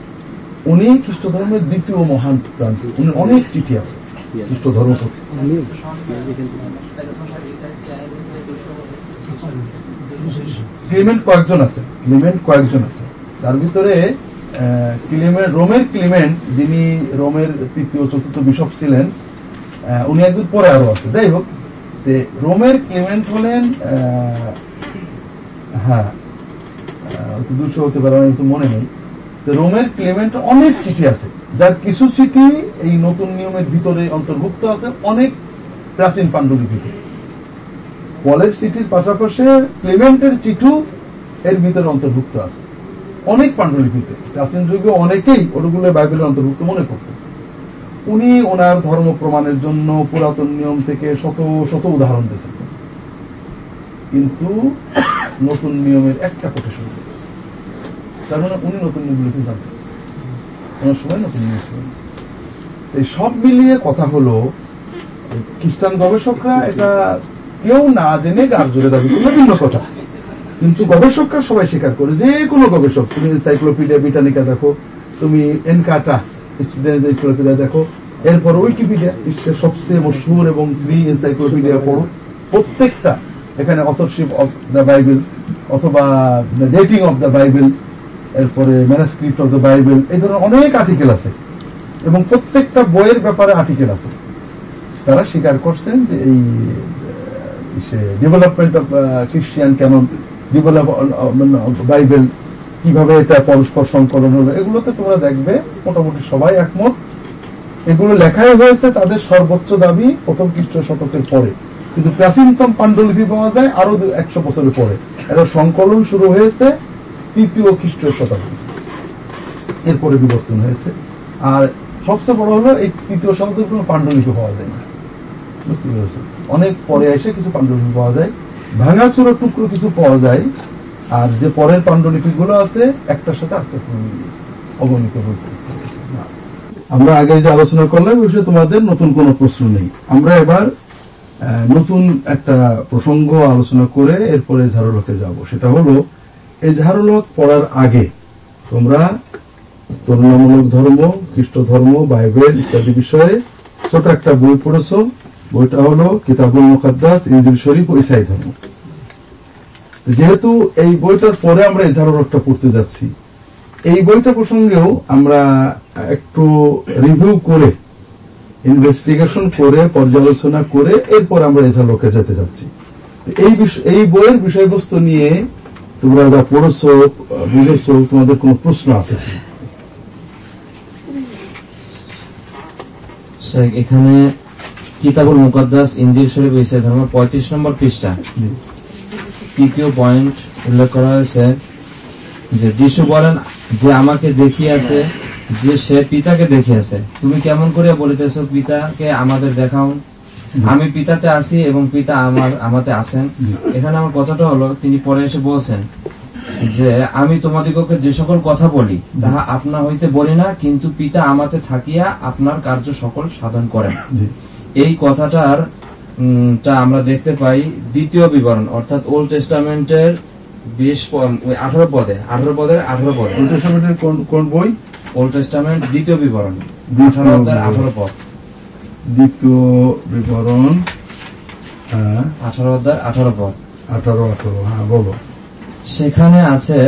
S1: উনি খ্রিস্ট ধর্মের দ্বিতীয় মহান প্রান্তি উনি অনেক চিঠি আছে খ্রিস্ট ধর্ম ক্লিমেন্ট কয়েকজন আছে, ক্লিমেন্ট কয়েকজন আছে। তার ভিতরে ক্লিমেন্ট রোমের ক্লিমেন্ট যিনি রোমের তৃতীয়, চতুর্থ বিশপ ছিলেন উনি একদিন পরে আরও আছে। যাই হোক রোমের ক্লিমেন্ট হলেন হ্যাঁ দুশো হতে পারে, আমার একটু মনে নেই। তো রোমের ক্লেমেন্ট অনেক চিঠি আছে। যার কিছু চিঠি এই নতুন নিয়মের ভিতরে অন্তর্ভুক্ত আছে, অনেক প্রাচীন পাণ্ডুলিপিতে। কলেজ চিঠির পাশাপাশি ক্লেমেন্টের চিঠু এর ভিতরে অন্তর্ভুক্ত আছে। অনেক পাণ্ডুলিপিতে। প্রাচীন যুগে অনেকেই ওগুলো বাইবেলের অন্তর্ভুক্ত মনে করত উনি ওনার ধর্ম প্রমাণের জন্য পুরাতন নিয়ম থেকে শত শত উদাহরণ দিয়েছেন কিন্তু নতুন নিয়মের একটা কোটেশন। তার মানে উনি নতুন নিয়মগুলোকে জানছেন ওনার সময় নতুন নিয়ম ছিল না। এই সব মিলিয়ে কথা হলো খ্রিস্টান গবেষকরা এটা কেউ না জেনে গার জোরে দাবি করলে ভিন্ন কথা কিন্তু গবেষকরা সবাই স্বীকার করে, যে কোনো গবেষক, তুমি এনসাইক্লোপিডিয়া ব্রিটানিকা দেখো, তুমি এনকাটা স্টুডেন্ট এনসাইক্লোপিডিয়া দেখো। এরপর উইকিপিডিয়া বিশ্বের সবচেয়ে মশহুর এবং ফ্রি এনসাইক্লোপিডিয়া পড়ো। প্রত্যেকটা এখানে অথরশিপ অফ দ্য বাইবেল অথবা ডেটিং অফ দ্য বাইবেল এরপরে ম্যানাস্ক্রিপ্ট অফ দ্য বাইবেল এই ধরনের অনেক আর্টিকেল আছে। এবং প্রত্যেকটা বইয়ের ব্যাপারে আর্টিকেল আছে। তারা স্বীকার করছেন যে এই ডেভেলপমেন্ট অফ খ্রিস্টিয়ান কেমন ডেভেলপ বাইবেল কীভাবে এটা পরস্পর সংকলন হলো, এগুলোতে তোমরা দেখবে, মোটামুটি সবাই একমত। এগুলো লেখাই হয়েছে তাদের সর্বোচ্চ দাবি প্রথম খ্রিস্ট শতকের পরে। কিন্তু প্রাচীনতম পাণ্ডুলিপি পাওয়া যায় আরও একশো বছরের পরে। এটা সংকলন শুরু হয়েছে তৃতীয় খ্রিস্টীয় শতাব্দী। এরপরে বিবর্তন হয়েছে। আর সবচেয়ে বড় হলো এই তৃতীয় শতাব্দীর কোনো পাণ্ডুলিপি পাওয়া যায় না। বুঝতে পেরেছ? অনেক পরে এসে কিছু পাণ্ডুলিপি পাওয়া যায়। ভাঙাচুরো টুকরো কিছু পাওয়া যায়। আর যে পরের পাণ্ডুলিপি গুলো আছে, একটার সাথে পড়তে হয়েছে। না। আমরা আগে যে আলোচনা করলাম ওই তোমাদের নতুন কোনো প্রশ্ন নেই আমরা এবার নতুন একটা প্রসঙ্গ আলোচনা করে এরপরে ঝাড়ুলকে যাব সেটা হলো, এই ঝাড়ুলক পড়ার আগে তোমরা তুলনামূলক ধর্ম, খ্রিস্ট ধর্ম, বাইবেল ইত্যাদি বিষয়ে ছোট একটা বই পড়েছো বইটা হলো কিতাবুল মুকাদ্দাস, ইনজিল শরীফ ও ইসাই ধর্ম যেহেতু এই বইটার পরে আমরা এই ঝাড়ুলকটা পড়তে যাচ্ছি এই বইটা প্রসঙ্গেও আমরা একটু রিভিউ করে ইনভেস্টিগেশন করে পর্যালোচনা করে এরপর আমরা এসব লোকে যেতে যাচ্ছি। এই এই বইয়ের বিষয়বস্তু নিয়ে তোমরা যা পড়েছো বুঝেছ তোমাদের কোনো প্রশ্ন আছে
S2: এখানে কিতাবুল মুকদ্দাস ইঞ্জিল শরীফ ইসা ধর্ম পঁয়ত্রিশ নম্বর পৃষ্ঠা। তৃতীয় পয়েন্ট উল্লেখ করা হয়েছে যে যিশু বলেন যে আমাকে দেখিয়াছে যে সে পিতাকে দেখিয়াছে। তুমি কেমন করে বলিতেছ পিতাকে আমাদের দেখাও। আমি পিতাতে আছি এবং পিতা আমার আমাতে আছেন। এখানে আমার কথাটা হলো তিনি পরে এসে বলছেন যে আমি তোমাদিগকে যে সকল কথা বলি তাহা আপনা হইতে বলি না কিন্তু পিতা আমাতে থাকিয়া আপনার কার্য সকল সাধন করেন। এই কথাটার টা আমরা দেখতে পাই দ্বিতীয় বিবরণ অর্থাৎ ওল্ড টেস্টামেন্টের বিশ আঠারো পদে আঠারো পদের আঠারো পদে।
S1: ওল্ড টেস্টামেন্টের কোন কোন বই?
S2: ওল্ড টেস্টামেন্ট দ্বিতীয় বিবরণ আঠারো আঠারো পদ।
S1: দ্বিতীয় বিবরণ হ্যাঁ।
S2: আঠারো অধ্যায়ের আঠারো পদ।
S1: আঠারো আঠারো হ্যাঁ বলো।
S2: সেখানে আছে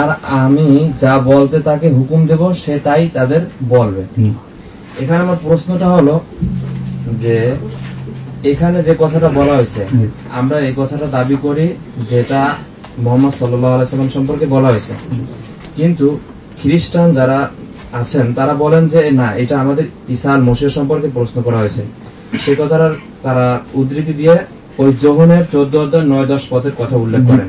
S2: আর আমি যা বলতে তাকে হুকুম দেব সে তাই তাদের বলবে। এখানে আমার প্রশ্নটা হলো যে এখানে যে কথাটা বলা হয়েছে আমরা এই কথাটা দাবি করি যেটা মোহাম্মদ সাল্লাম সম্পর্কে বলা হয়েছে। কিন্তু খ্রিস্টান যারা আছেন তারা বলেন যে না এটা আমাদের ঈসা আল মসিহ সম্পর্কে প্রশ্ন করা হয়েছে। সেই কথাটার তারা উদ্ধৃতি দিয়ে ওই যোহনের চোদ্দ অধ্যায় নয় দশ পথের কথা উল্লেখ করেন।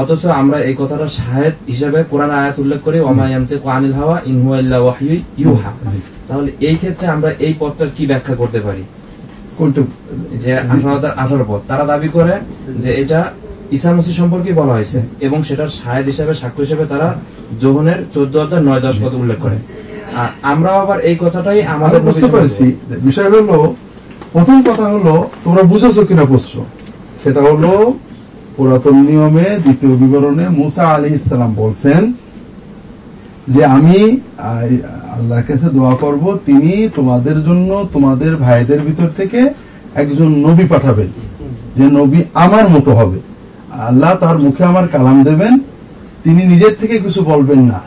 S2: অথচ আমরা এই কথাটা শাহেদ হিসেবে কোরআন আয়াত উল্লেখ করি ওমায়ামতে আনিল হাওয়া ইনহুয়াল্লাহ ইউহা। তাহলে এই ক্ষেত্রে আমরা এই পথটার কি ব্যাখ্যা করতে পারি?
S1: কোনটা
S2: যে আঠারো পদ। তারা দাবি করে যে এটা ঈসা মসিহ সম্পর্কে বলা হয়েছে এবং সেটার শাহেদ হিসেবে সাক্ষ্য হিসেবে তারা যোহনের চোদ্দ অধ্যায় নয় দশ পদ উল্লেখ করে। আর আমরাও আবার এই কথাটাই
S1: আমরা
S2: আমাদের
S1: বুঝতে পারছি। বিষয় হলো প্রথম কথা হলো তোমরা বুঝেছ কিনা প্রশ্ন? সেটা হলো পুরাতন নিয়মে দ্বিতীয় বিবরণে মুসা আলী ইসলাম বলছেন যে আমি আল্লাহর কাছে দোয়া করব, তিনি তোমাদের জন্য, তোমাদের ভাইদের ভিতর থেকে একজন নবী পাঠাবেন, যে নবী আমার মতো হবে। আল্লাহ তার মুখে আমার কালাম দেবেন, তিনি নিজের থেকে কিছু বলবেন না।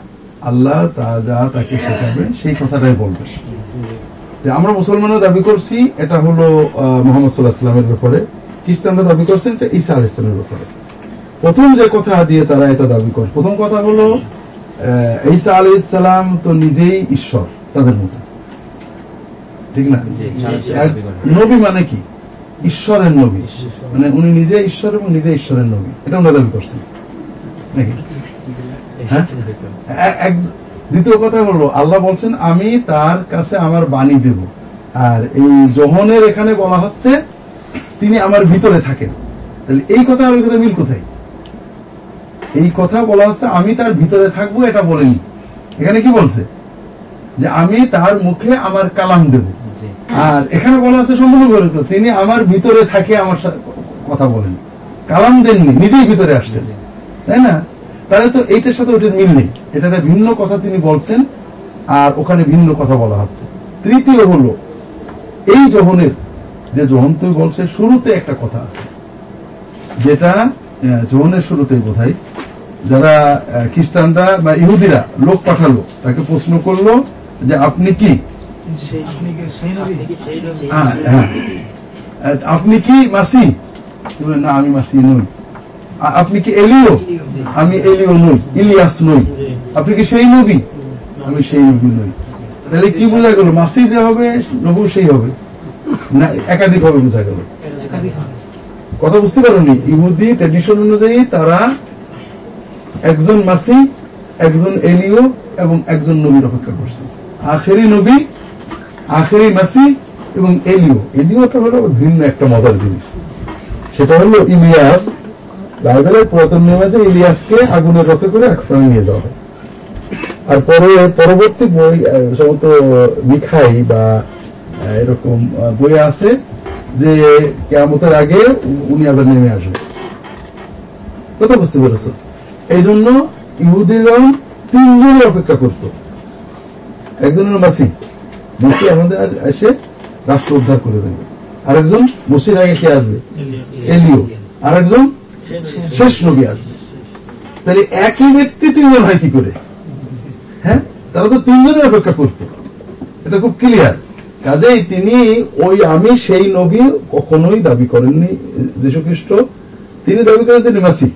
S1: আল্লাহ তা যা তাকে শেখাবেন সেই কথাটাই বলবেন। আমরা মুসলমানরা দাবি করছি, এটা হলো মোহাম্মদ সাল্লাহ ইসলামের ব্যাপারে। খ্রিস্টানরা দাবি করছেন, এটা ঈসা আল ইসলামের ব্যাপারে। প্রথম যে কথা দিয়ে তারা এটা দাবি করে, প্রথম কথা হলো ঈসা আলী ইসলাম তো নিজেই ঈশ্বর তাদের মতো ঠিক না? নবী মানে কি? ঈশ্বরের নবী। মানে উনি নিজে ঈশ্বর এবং নিজে ঈশ্বরের নবী। এটা ওনারা দাবি করছেন নাকি? হ্যাঁ? দ্বিতীয় কথা হলো আল্লাহ বলছেন আমি তার কাছে আমার বাণী দেব। আর এই জহনের এখানে বলা হচ্ছে তিনি আমার ভিতরে থাকেন। তাহলে এই কথা আর ওই কথা মিল কোথায়? এই কথা বলা হচ্ছে আমি তার ভিতরে থাকব এটা বলেনি। এখানে কি বলছে? যে আমি তার মুখে আমার কালাম দেব। আর এখানে বলা আছে সম্পূর্ণ বিপরীত। তিনি আমার ভিতরে থাকে আমার কথা বলেন। কালাম দেননি নিজেই ভিতরে আসছেন। তাই না? তাহলে তো এইটার সাথে ওইটার মিল নেই। এটা একটা ভিন্ন কথা তিনি বলছেন আর ওখানে ভিন্ন কথা বলা হচ্ছে। তৃতীয় হলো এই জহনের যে জহন তুই বলছে শুরুতে একটা কথা আছে। যেটা আহ, জহনের শুরুতেই বোধহয় যারা খ্রিস্টানরা বা ইহুদিরা লোক পাঠালো তাকে প্রশ্ন করল যে আপনি কি?
S3: আপনি কি সেই নবী?
S1: হ্যাঁ, হ্যাঁ। আহ, আপনি কি মাসি বলে, না আমি মাসি নই। আপনি কি এলিও আমি এলিও নই ইলিয়াস নই। আপনি কি সেই নবী? আমি সেই নবী নই। তাহলে কি বোঝা গেল? মাসি যে হবে নবু সেই হবে? না একাধিক হবে বোঝা গেল।
S3: একাধিক।
S1: কথা বুঝতে পারোনি। ইহুদি ট্রেডিশন অনুযায়ী তারা একজন মাসি একজন এলিও এবং একজন নবীর অপেক্ষা করছে। আখেরি নবী, আখেরি মাসি এবং এলিও। এলিওটা হলো ভিন্ন একটা মজার জিনিস। সেটা হলো ইলিয়াস। বাইবেলের পুরাতন নিয়ম আছে, ইলিয়াসকে আগুনের রথে করে একসঙ্গে নিয়ে যাওয়া হয়। আর পরে, পরবর্তী বই সমস্ত মিখাই বা এরকম বই আছে যে কেয়ামতের আগে উনি আবার নেমে আসবে। কথা বুঝতে পেরেছ? এই জন্য ইহুদিরা তিনজনের অপেক্ষা করত। একজনের মাসি মসি আমাদের এসে রাষ্ট্র উদ্ধার করে দেবে। আরেকজন মসির আগে কে আসবে? এলিও। আরেকজন শেষ নবী আসবে। তাহলে একই ব্যক্তি তিনজন হয় কি করে? হ্যাঁ? তারা তো তিনজনের অপেক্ষা করত। এটা খুব ক্লিয়ার কাজেই তিনি ওই আমি সেই নবী কখনোই দাবি করেননি যীশু খ্রিস্ট তিনি দাবি করেন তিনি মাসি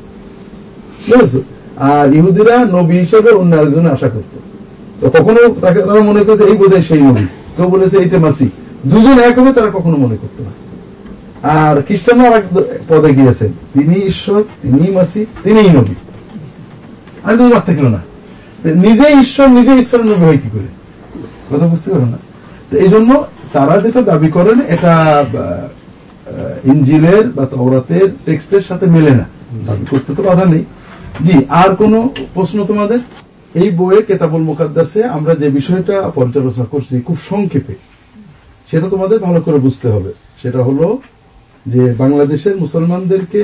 S1: বুঝেছ? আর ইহুদিরা নবী হিসেবে অন্য আরেকজন আশা করত। তো কখনো তাকে তারা মনে করেছে এই বোধহয় সেই নবী। কেউ বলেছে এইটা মাসি দুজন এক হবে, তারা কখনো মনে করতো না। আর খ্রিস্টানও আর এক পদে গিয়েছেন তিনি ঈশ্বর, তিনি মাসি তিনিই নবী। আর বাদ থাকল না। নিজে ঈশ্বর, নিজে ঈশ্বরের নবী হয় কি করে? কথা বুঝতে পারো না? এই জন্য তারা যেটা দাবি করেন এটা ইঞ্জিলের বা তওরাতের টেক্সটের সাথে মেলে না। দাবি করতে তো বাধা নেই। জি আর কোন প্রশ্ন তোমাদের? এই বইয়ে কেতাবুল মুকাদ্দাসে আমরা যে বিষয়টা পর্যালোচনা করছি খুব সংক্ষেপে সেটা তোমাদের ভালো করে বুঝতে হবে। সেটা হলো যে বাংলাদেশের মুসলমানদেরকে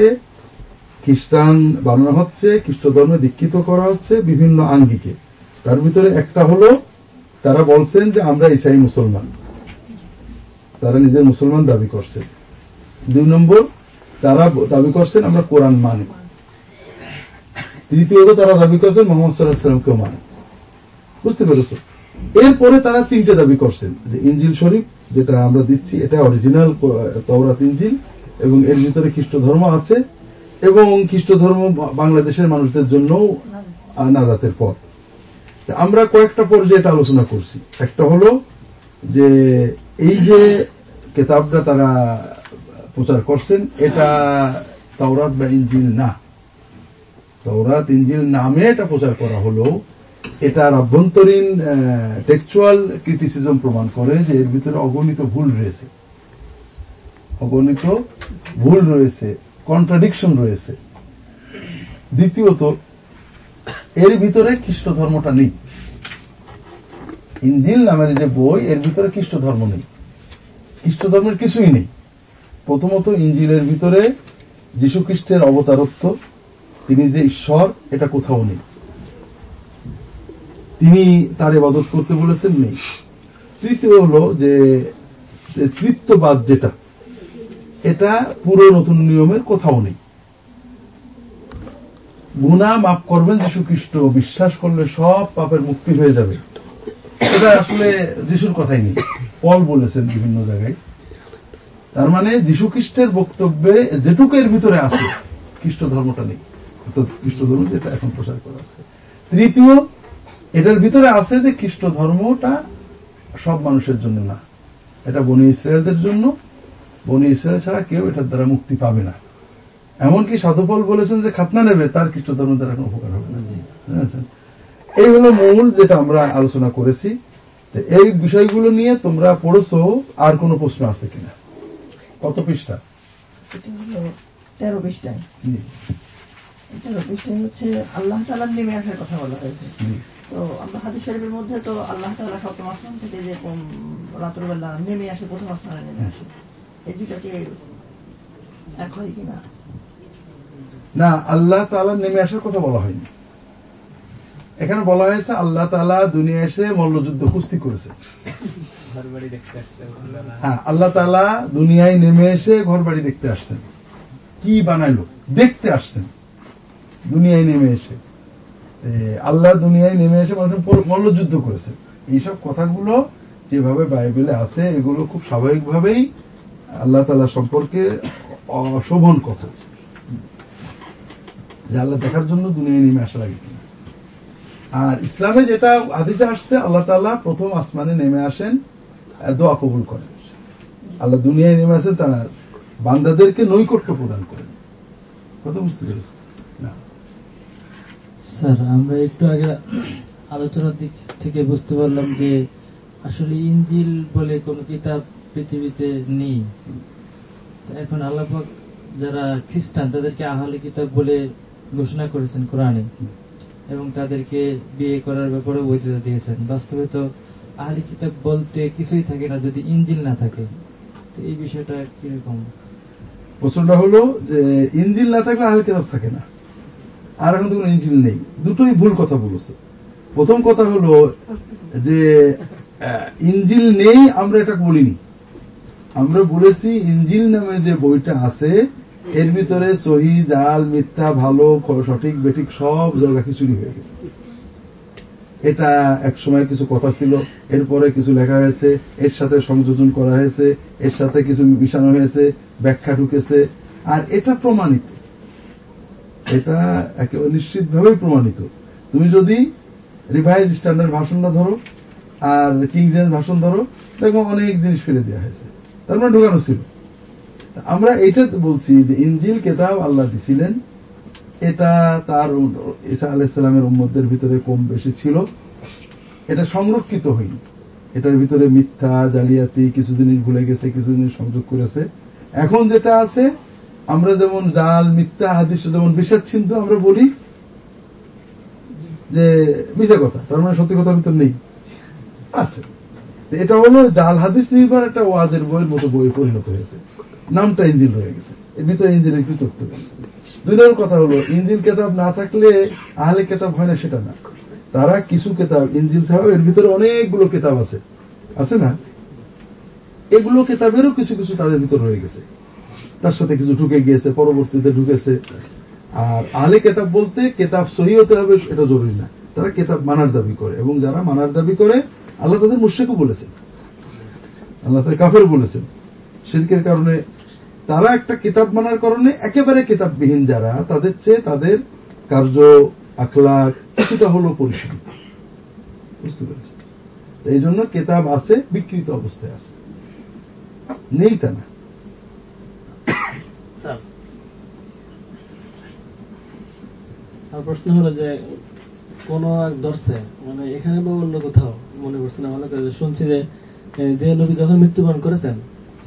S1: খ্রিস্টান বানানো হচ্ছে খ্রিস্ট ধর্মে দীক্ষিত করা হচ্ছে বিভিন্ন আঙ্গিকে। তার ভিতরে একটা হলো তারা বলছেন যে আমরা ইসাই মুসলমান। তারা নিজের মুসলমান দাবি করছেন দুই নম্বর, তারা দাবি করছেন আমরা কোরআন মানি। তৃতীয়ত, তারা দাবি করছেন মোহাম্মদ সাল্লাহ সাল্লামকেও মানে। বুঝতে পেরেছ? এরপরে তারা তিনটে দাবি করছেন, যে ইঞ্জিল শরীফ, যেটা আমরা দিচ্ছি, এটা অরিজিনাল তওরাত ইঞ্জিল এবং এর ভিতরে খ্রিস্ট ধর্ম আছে, এবং খ্রিস্ট ধর্ম বাংলাদেশের মানুষদের জন্য নাজাতের পথ। আমরা কয়েকটা পর্যায়ে এটা আলোচনা করছি। একটা হলো যে এই যে কেতাবটা তারা প্রচার করছেন, এটা তাওরাত বা ইঞ্জিল না। তাওরাত ইঞ্জিল নামে এটা প্রচার করা হলো এটার অভ্যন্তরীণ টেক্সচুয়াল ক্রিটিসিজম প্রমাণ করে যে এর ভিতরে অগণিত ভুল রয়েছে। অগণিত ভুল রয়েছে কন্ট্রাডিকশন রয়েছে। দ্বিতীয়ত এর ভিতরে খ্রিস্ট ধর্মটা নেই। ইঞ্জিল নামের যে বই, এর ভিতরে খ্রিস্ট ধর্ম নেই। খ্রিস্ট ধর্মের কিছুই নেই। প্রথমত ইঞ্জিলের ভিতরে যীশু খ্রিস্টের অবতারত্ব, তিনি যে ঈশ্বর, এটা কোথাও নেই। তিনি তার এবাদত করতে বলেছেন, নেই। তৃতীয় হলো যে তৃত্ববাদ যেটা, এটা পুরো নতুন নিয়মের কোথাও নেই। গুণা মাফ করবেন যীশু খ্রিস্ট বিশ্বাস করলে সব পাপের মুক্তি হয়ে যাবে। এটা আসলে যিশুর কথাই নেই। পল বলেছেন বিভিন্ন জায়গায়। তার মানে যীশু খ্রিস্টের বক্তব্যে যেটুকু এর ভিতরে আছে, খ্রিস্ট ধর্মটা নেই। খ্রিস্ট ধর্ম যেটা এখন প্রচার করা আছে। তৃতীয়, এটার ভিতরে আছে যে খ্রিস্ট ধর্মটা সব মানুষের জন্য না। এটা বনি ইসরায়েলদের জন্য। বনি ইসরায়েল ছাড়া কেউ এটার দ্বারা মুক্তি পাবে না। এমনকি সাধুফল বলেছেন যে খাতনা নেবে তার খ্রিস্ট ধর্ম দ্বারা কোনো উপকার হবে না। এই হলো মূল যেটা আমরা আলোচনা করেছি। এই বিষয়গুলো নিয়ে তোমরা পড়েছো আর কোনো প্রশ্ন আছে কিনা? কত পৃষ্ঠা?
S5: তেরো পৃষ্ঠায়। তেরো পৃষ্ঠায় হচ্ছে আল্লাহ তালার নেমে আসার কথা বলা হয়েছে। তো আমরা হাদিস শরীফের মধ্যে তো আল্লাহ তালা সপ্তম আসমান থেকে যে রাত্রবেলা নেমে আসে প্রথম আসমানে নেমে আসে। এই দুইটাকে এক হয় কিনা?
S1: না আল্লাহ তাআলা নেমে আসার কথা বলা হয়নি। এখানে বলা হয়েছে আল্লাহ তাআলা দুনিয়া এসে মল্লযুদ্ধ কুস্তি করেছে। হ্যাঁ আল্লাহ তাআলা দুনিয়ায় নেমে এসে ঘর বাড়ি দেখতে আসছেন। কি বানাইলো? দেখতে আসছেন। দুনিয়ায় নেমে এসে। আল্লাহ দুনিয়ায় নেমে এসে মানুষের মল্লযুদ্ধ করেছে। এইসব কথাগুলো যেভাবে বাইবেলে আছে এগুলো খুব স্বাভাবিকভাবেই আল্লাহ তালা সম্পর্কে অশোভন কথা। যে আল্লাহ দেখার জন্য দুনিয়ায় নেমে আসা লাগে। আর ইসলামে যেটা হাদিসে আসছে, আল্লাহ তাআলা প্রথম আসমানে নেমে আসেন দোয়া কবুল করেন। আল্লাহ দুনিয়ায় নেমে আসেন তারা বান্দাদেরকে নৈকট্য প্রদান করেন। কথা বুঝতে পেরেছি
S6: স্যার, আমরা একটু আগে আলোচনার দিক থেকে বুঝতে পারলাম যে আসলে ইঞ্জিল বলে কোনো কিতাব পৃথিবীতে নেই। এখন আল্লাপাক যারা খ্রিস্টান, তাদেরকে আহলে কিতাব বলে ঘোষণা করেছেন কোরআনে এবং তাদেরকে বিয়ে করার ব্যাপারে বৈধতা দিয়েছেন। বাস্তবে তো আহলে কিতাব বলতে কিছুই থাকে না, যদি ইঞ্জিল না থাকে। তো এই বিষয়টা কীরকম?
S1: প্রশ্নটা হলো যে ইঞ্জিল না থাকলে আহলে কেতাব থাকে না। আর এখন তো কোনো ইঞ্জিল নেই। দুটোই ভুল কথা বলেছে। প্রথম কথা হলো যে ইঞ্জিল নেই, আমরা এটা বলিনি। আমরা বলেছি ইঞ্জিল নামে যে বইটা আছে এর ভিতরে সহি, জাল, মিথ্যা, ভালো সঠিক, বেঠিক সব জায়গা খিচুড়ি হয়ে গেছে। এটা এক সময় কিছু কথা ছিল, এরপরে কিছু লেখা হয়েছে, এর সাথে সংযোজন করা হয়েছে, এর সাথে কিছু মিশানো হয়েছে, ব্যাখ্যা ঢুকেছে, আর এটা প্রমাণিত। এটা একেবারে নিশ্চিতভাবেই প্রমাণিত। তুমি যদি রিভাইজ স্ট্যান্ডার্ড ভাষণটা ধরো, আর কিং জেমস ভাষণ ধরো, দেখো অনেক জিনিস ফেলে দেওয়া হয়েছে। তার মানে ঢোকানো ছিল। আমরা এইটা বলছি যে ইঞ্জিল কেতাব আল্লাহ দিছিলেন, এটা তার ঈসা আলাইসালামের উম্মদের ভিতরে কম বেশি ছিল। এটা সংরক্ষিত হয়নি। এটার ভিতরে মিথ্যা, জালিয়াতি, কিছু জিনিস ভুলে গেছে, কিছু জিনিস সংযোগ করেছে। এখন যেটা আছে, আমরা যেমন জাল, মিথ্যা, হাদিস, যেমন বিষাদ চিন্ত আমরা বলি যে মিথ্যা কথা, তার মানে সত্যি কথার ভিতর নেই। আছে। এটা হলো জাল, হাদিস নির্ভর একটা ওয়াজের বইয়ের মতো বই পরিণত হয়েছে। নামটা ইঞ্জিল রয়ে গেছে। এর ভিতরে ইঞ্জিনের কি তথ্য দুই নম্বর কথা হলো ইঞ্জিল কেতাব না থাকলে আহলে কেতাব হয় না, সেটা না। তারা কিছু কেতাব ইঞ্জিল ছাড়াও এর ভিতরে অনেকগুলো কেতাব আছে। আছে না? এগুলো কেতাবেরও কিছু কিছু তাদের ভিতর রয়ে গেছে। তার সাথে কিছু ঢুকে গিয়েছে, পরবর্তীতে ঢুকেছে। আর আহলে কেতাব বলতে কেতাব সহি হতে হবে এটা জরুরি না। তারা কেতাব মানার দাবি করে, এবং যারা মানার দাবি করে, আল্লাহ তাদের মুশেকও বলেছেন। আল্লাহ তাদের কাফের বলেছেন। শিরকের কারণে তারা একটা কিতাব মানার কারণে একেবারে কিতাববিহীন যারা, তাদের চেয়ে তাদের কার্য আখলাক কিছুটা হলো পরিশীলিত। বুঝতে পেরেছি এই জন্য কেতাব আছে বিকৃত অবস্থায় আছে। নেই তা না।
S7: প্রশ্ন হলো যে, কোন এক দর্শে মানে এখানে বা অন্য কোথাও মনে করছে না ভালো করে শুনছি যে নবী যখন মৃত্যুবরণ করেছেন,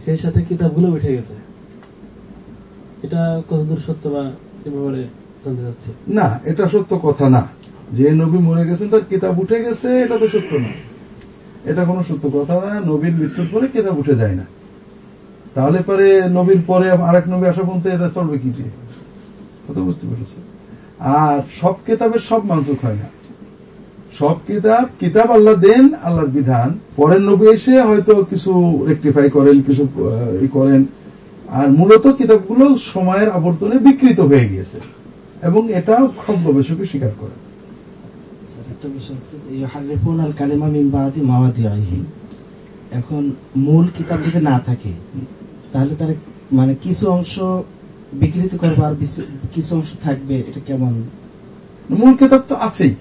S7: সেই সাথে কিতাবগুলো উঠে গেছে। এটা কতদূর সত্য বা ব্যাপারে জানতে চাচ্ছি?
S1: না, এটা সত্য কথা না। যে নবী মরে গেছেন, তার কিতাব উঠে গেছে, এটা তো সত্য না। এটা কোনো সত্য কথা না, নবীর মৃত্যুর পরে কিতাব উঠে যায় না। তাহলে পরে নবীর পরে আরেক নবী আসা পর্যন্ত এটা চলবে কি দিয়ে? কথা বুঝতে পেরেছি। আর সব কিতাবের সব মানসুখ হয় না। সব কিতাব কিতাব আল্লাহ দেন, আল্লাহর বিধান। পরের নবী এসে হয়তো কিছু রেকটিফাই করেন, কিছু ই করেন। আর মূলত কিতাবগুলো সময়ের আবর্তনে বিকৃত হয়ে গিয়েছে এবং এটাও সব গবেষকই স্বীকার করে।
S8: এখন মূল কিতাব যদি না থাকে তাহলে তার মানে কিছু অংশ বিকৃত করবে আর কিছু- কিছু অংশ থাকবে এটা কেমন?
S1: মূল কিতাব তো আছেই।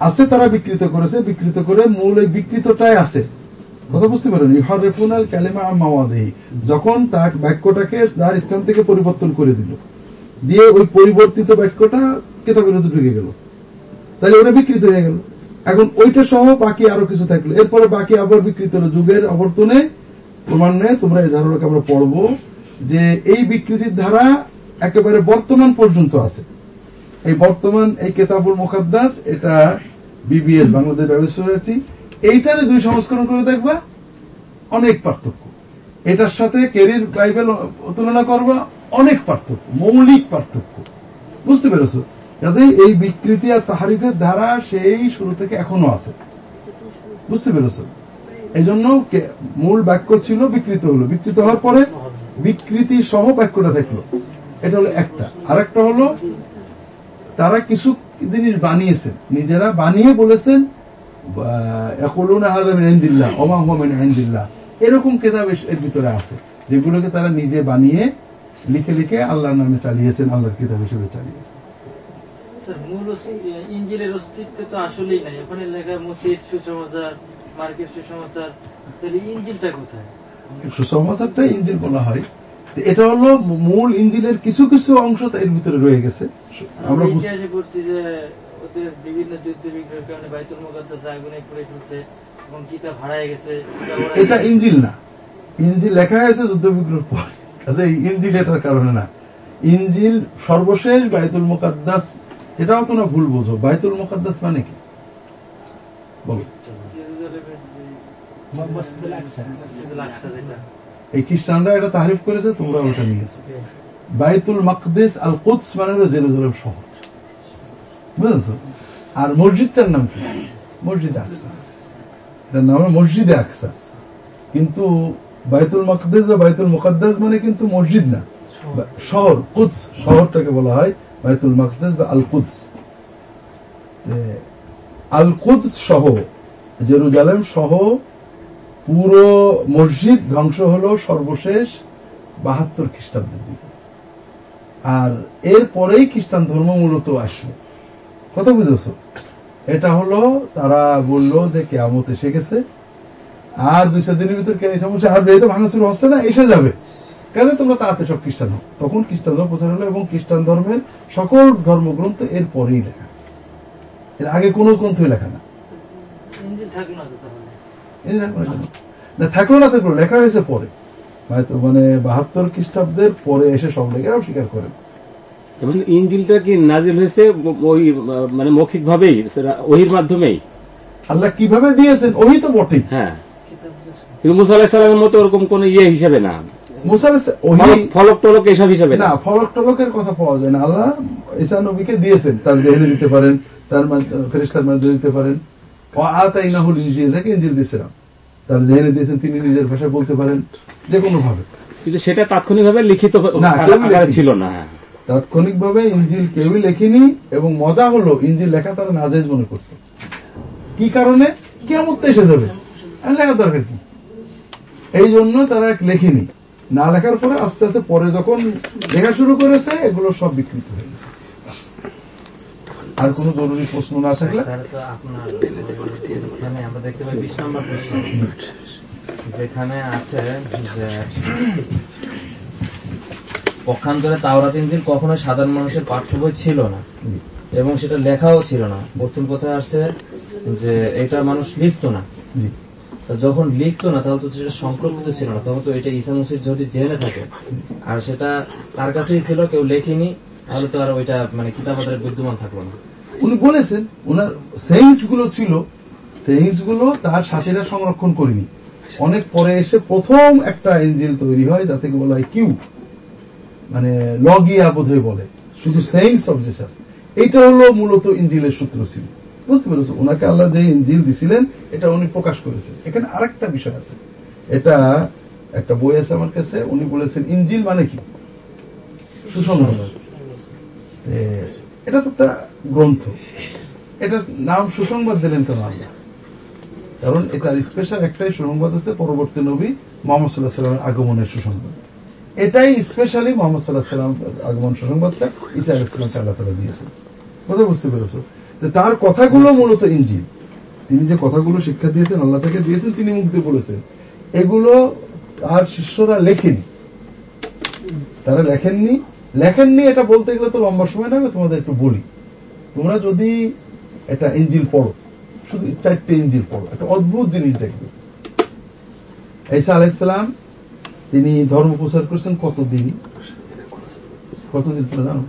S1: আছে তারা বিকৃত করেছে বিকৃত করে মূল এই বিকৃতটাই আছে। কথা বুঝতে পারেন? ইহরেফুন আল কালিমা মাওয়াদেহি। যখন তার বাক্যটাকে তার স্থান থেকে পরিবর্তন করে দিল, দিয়ে ওই পরিবর্তিত বাক্যটা কেতাবের মধ্যে ঢুকে গেল। তাহলে ওটা বিকৃত হয়ে গেল। এখন ওইটা সহ বাকি আরও কিছু থাকল। এরপরে বাকি আবার বিকৃত হলো। যুগের আবর্তনে ক্রমান্বয়ে তোমরা এই ধারণাকে আমরা পড়ব যে এই বিকৃতির ধারা একেবারে বর্তমান পর্যন্ত আছে। এই বর্তমান এই কেতাবুল মুখাদ্দাস এটা বিবিএস বাংলাদেশ ব্যবসায়ী এইটারে দুই সংস্করণ করে দেখবা, অনেক পার্থক্য। এটার সাথে কেরির বাইবেল তুলনা করবা, অনেক পার্থক্য, মৌলিক পার্থক্য। বুঝতে পেরেছ? যাতে এই বিকৃতি আর তাহারিফের ধারা সেই শুরু থেকে এখনও আছে। বুঝতে পেরেছ? এই জন্য মূল বাক্য ছিল বিকৃত হলো। বিকৃত হওয়ার পরে বিকৃতি সহ বাক্যটা থাকল এটা হলো একটা। আর একটা হলো, তারা কিছু জিনিস বানিয়েছেন। নিজেরা বানিয়ে বলেছেন হাযা মিন ইনদিল্লাহ এরকম কেতাব এর- ভিতরে আছে যেগুলোকে তারা নিজে বানিয়ে লিখে লিখে আল্লাহর নামে চালিয়েছেন আল্লাহর কিতাব হিসেবে চালিয়েছেন।
S3: মূল ইঞ্জিলের অস্তিত্ব তো আসলেই নাই। ওখানে লেখা মসজিদ সুসমাচার মার্কেট সুসমাচার তাহলে ইঞ্জিলটা কোথায়?
S1: সুসমাচারটা ইঞ্জিল বলা হয়। এটা হলো মূল ইঞ্জিলের কিছু কিছু অংশ এর ভিতরে রয়ে গেছে। আমরা
S3: আমরা ওদের বিভিন্ন যুদ্ধ বিগ্রহের কারণে বাইতুল মুকাদ্দাস আগুনে পুড়ে ফেলছে এবং কিতাব হারায় গেছে
S1: এটা ইঞ্জিল না। ইঞ্জিল লেখা হয়েছে যুদ্ধ বিগ্রহ পরে। কাজে ইঞ্জিল এটার কারণে না। ইঞ্জিল সর্বশেষ বাইতুল মুকাদ্দাস, এটাও তোমরা ভুল বোঝো। বাইতুল মুকাদ্দাস মানে কি? বলো। এই খ্রিস্টানরা এটা তারিফ করেছে তোমরা ওটা নিয়েছো বাইতুল মাকদেস আল কুদস মানে জেরুজালেম শহর। বুঝেছ? আর মসজিদটার নাম কি? মসজিদ আকসা। এটার নাম মসজিদে আকসা। কিন্তু বাইতুল মাকদেস বা বাইতুল মুকাদ্দাস মানে কিন্তু মসজিদ না। শহর, কুদস। শহরটাকে বলা হয় বাইতুল মাকদেস বা আল কুদস আল কুদস সহ, জেরুজালেম সহ পুরো মসজিদ ধ্বংস হলো সর্বশেষ বাহাত্তর খ্রিস্টাব্দের দিকে। আর এরপরেই খ্রিস্টান ধর্ম মূলত আসলো। কথা বুঝেছ? এটা হলো তারা বলল যে কেয়ামত এসে গেছে আর দুই চার দিনের ভিতর এই সমস্যা আর যেহেতু ভাঙা শুরু হচ্ছে না এসে যাবে। কাজে তোমরা তাতে সব খ্রিস্টান হও। তখন খ্রিস্টান ধর্ম প্রচার হলো এবং খ্রিস্টান ধর্মের সকল ধর্মগ্রন্থ এর পরেই লেখা। এর আগে কোনো গ্রন্থই লেখা না।
S3: থাকল না তো
S1: থাকল না। থাকল লেখা হয়েছে পরে। হয়তো মানে বাহাত্তর খ্রিস্টাব্দের পরে এসে সব লেখাও স্বীকার করেন
S9: এবং ইঞ্জিলটা কি নাজিল হয়েছে ওই মানে মৌখিক ভাবেই ওহির মাধ্যমেই?
S1: আল্লাহ কীভাবে দিয়েছেন? ওই তো বটেই।
S9: হ্যাঁ। কিন্তু মুসা মতো ওরকম কোন ইয়ে হিসেবে না। ফলক- টলক এসব হিসেবে না।
S1: ফলক টলকের কথা পাওয়া যায় না। আল্লাহ নবীকে দিয়েছেন। তার জেহেনে দিতে পারেন তার ফেরিস্তার মধ্যে দিতে পারেন। ইঞ্জিল থেকে ইঞ্জিল দিয়েছিলাম। তার জেহেনে দিয়েছেন তিনি নিজের ভাষায় বলতে পারেন যে কোনো ভাবে।
S9: কিন্তু সেটা তাৎক্ষণিকভাবে লিখিত। ছিল না হ্যাঁ।
S1: তাৎক্ষণিকভাবে ইঞ্জিল কেউই লেখেনি এবং মজা হলো ইঞ্জিল লেখা তারা নাজেজ মনে করত। কি কারণে? কেমন এসে যাবে। লেখার দরকার কি? এই জন্য তারা লেখেনি। না লেখার পরে আস্তে আস্তে পরে যখন লেখা শুরু করেছে, এগুলো সব বিকৃত হয়ে গেছে। আর কোনো জরুরি প্রশ্ন না থাকলে?
S2: যেখানে আছে পক্ষান্তরে তাওরাত ইনজিল কখনো সাধারণ মানুষের পাঠ্য বই ছিল না। এবং সেটা লেখাও ছিল না। প্রথম কথা আসছে যে এটা মানুষ লিখতো না। যখন লিখতো না তাহলে তো সেটা সংরক্ষিত ছিল না। তখন তো এটা ঈসা মসিদ যদি জেনে থাকে আর সেটা তার কাছেই ছিল কেউ লেখেনি তাহলে তো আর ওইটা মানে কিতাব আকারে বিদ্যমান থাকল না।
S1: উনি বলেছেন ওনার সেইন্সগুলো ছিল সেইন্সগুলো তার সাথীরা সংরক্ষণ করেনি। অনেক পরে এসে প্রথম একটা এঞ্জিল তৈরি হয় যাতে বলা হয় কিউ। মানে লগিয়া বোধহয় বলে। শুধু সেইন্স অবজেক্ট আছে। এটা হলো মূলত ইঞ্জিলের সূত্র ছিল। বুঝতে পেরেছ? ওনাকে আল্লাহ যে ইঞ্জিল দিছিলেন, এটা উনি প্রকাশ করেছেন। এখানে আরেকটা বিষয় আছে। এটা একটা বই আছে আমার কাছে, উনি বলেছেন, ইঞ্জিল মানে কি? সুসংবাদ। এটা তো একটা গ্রন্থ। এটার নাম সুসংবাদ দিলেন কেন আল্লাহ? কারণ এটা স্পেশাল একটাই সুসংবাদ আছে, পরবর্তী নবী মোহাম্মদ সাল্লাহ সাল্লামের আগমনের সুসংবাদ। এটাই স্পেশালি মোহাম্মদ সাল্লাহ সাল্লাম আগমন সুসংবাদটা ইসা আলাইসালামকে আল্লাহ তালা দিয়েছেন। কথা বুঝতে পেরেছ? তার কথাগুলো মূলত ইঞ্জিল। তিনি যে কথাগুলো শিক্ষা দিয়েছেন, আল্লাহ থেকে দিয়েছেন, তিনি দিয়ে বলেছেন। এগুলো তার শিষ্যরা লেখেনি। তারা লেখেননি। লেখেননি এটা বলতে গেলে তো লম্বা সময় লাগবে, তোমাদের একটু বলি। তোমরা যদি এটা ইঞ্জিল পড়ো, শুধু চারটে ইঞ্জিল পড়ো, একটা অদ্ভুত জিনিস দেখবে। ঈসা আলাইসালাম তিনি ধর্ম প্রচার করেছেন কতদিন? কতদিন জানো?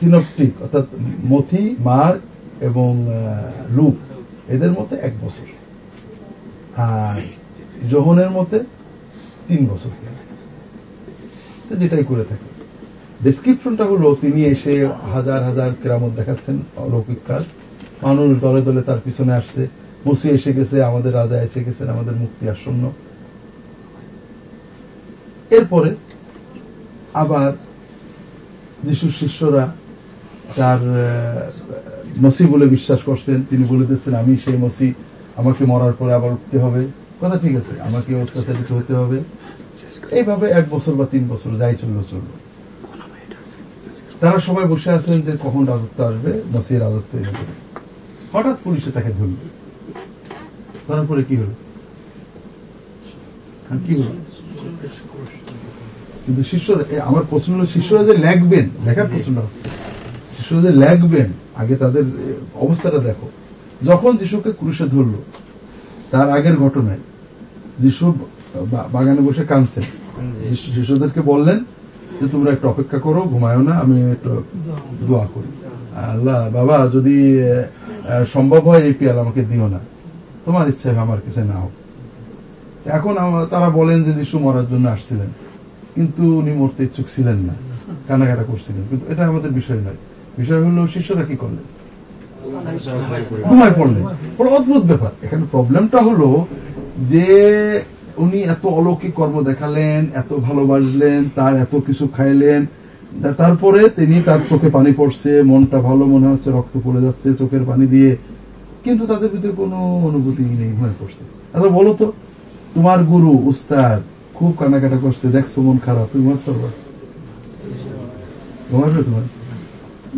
S1: সিনপটিক অর্থাৎ মথি মার্ক এবং লুক এদের মতে এক বছর। আর জোহনের মতে তিন বছর। যেটাই করে থাকে ডেসক্রিপশনটা হলো, তিনি এসে হাজার হাজার কেরামত দেখাচ্ছেন অলৌকিক কাজ। মানুষ দলে দলে তার পিছনে আসছে। মুসি এসে গেছে, আমাদের রাজা এসে গেছেন আমাদের মুক্তি আসন্ন। এরপরে আবার যিশুর শিষ্যরা তার মসি বলে বিশ্বাস করছেন, তিনি বলিতেছেন আমি সেই মসি, আমাকে মরার পরে আবার উঠতে হবে। কথা ঠিক আছে, আমাকে অত্যাচারিত হতে হবে। এইভাবে এক বছর বা তিন বছর, যাই চলল চলল তারা সবাই বসে আছেন যে কখন রাজত্ব আসবে, মসির রাজত্ব হঠাৎ পুলিশে তাকে ধরল ধরার পরে কি হলো? হ্যাঁ, কি হলো? কিন্তু শিষ্যরা আমার প্রশ্ন হলো শিষ্যরা যে লেখবেন লেখার প্রশ্ন হচ্ছে শিষ্যরা যে লেখবেন আগে তাদের অবস্থাটা দেখো। যখন যিশুকে ক্রুশে ধরলো তার আগের ঘটনায় যিশু বাগানে বসে কাঁদছেন যিশু- শিশুদেরকে বললেন যে তোমরা একটু অপেক্ষা করো ঘুমায়ও না আমি একটু দোয়া করি। আল্লাহ বাবা যদি সম্ভব হয় এই পিয়াল আমাকে দিও না। তোমার ইচ্ছা আমার কাছে না হোক এখন তারা বলেন যে যিশু মরার জন্য আসছিলেন। কিন্তু উনি মরতে ইচ্ছুক ছিলেন না। কানাকাটা করছিলেন। কিন্তু এটা আমাদের বিষয় নয়। বিষয় হলো শিষ্যরা কি করলেন? ঘুমায় পড়লেন। অদ্ভুত ব্যাপার। এখানে প্রবলেমটা হলো যে উনি এত অলৌকিক কর্ম দেখালেন, এত ভালোবাসলেন, তার এত কিছু খাইলেন। তারপরে তিনি তার চোখে পানি পড়ছে, মনটা ভালো মনে হচ্ছে, রক্ত পড়ে যাচ্ছে, চোখের পানি দিয়ে কিন্তু তাদের ভিতরে কোনো অনুভূতি নেই ঘুমায় পড়ছে আচ্ছা বলো তো, তোমার গুরু, উস্তাদ, খুব কানাকাটা করছে, দেখছ মন খারাপ, তুমি ঘুমাবে তোমার?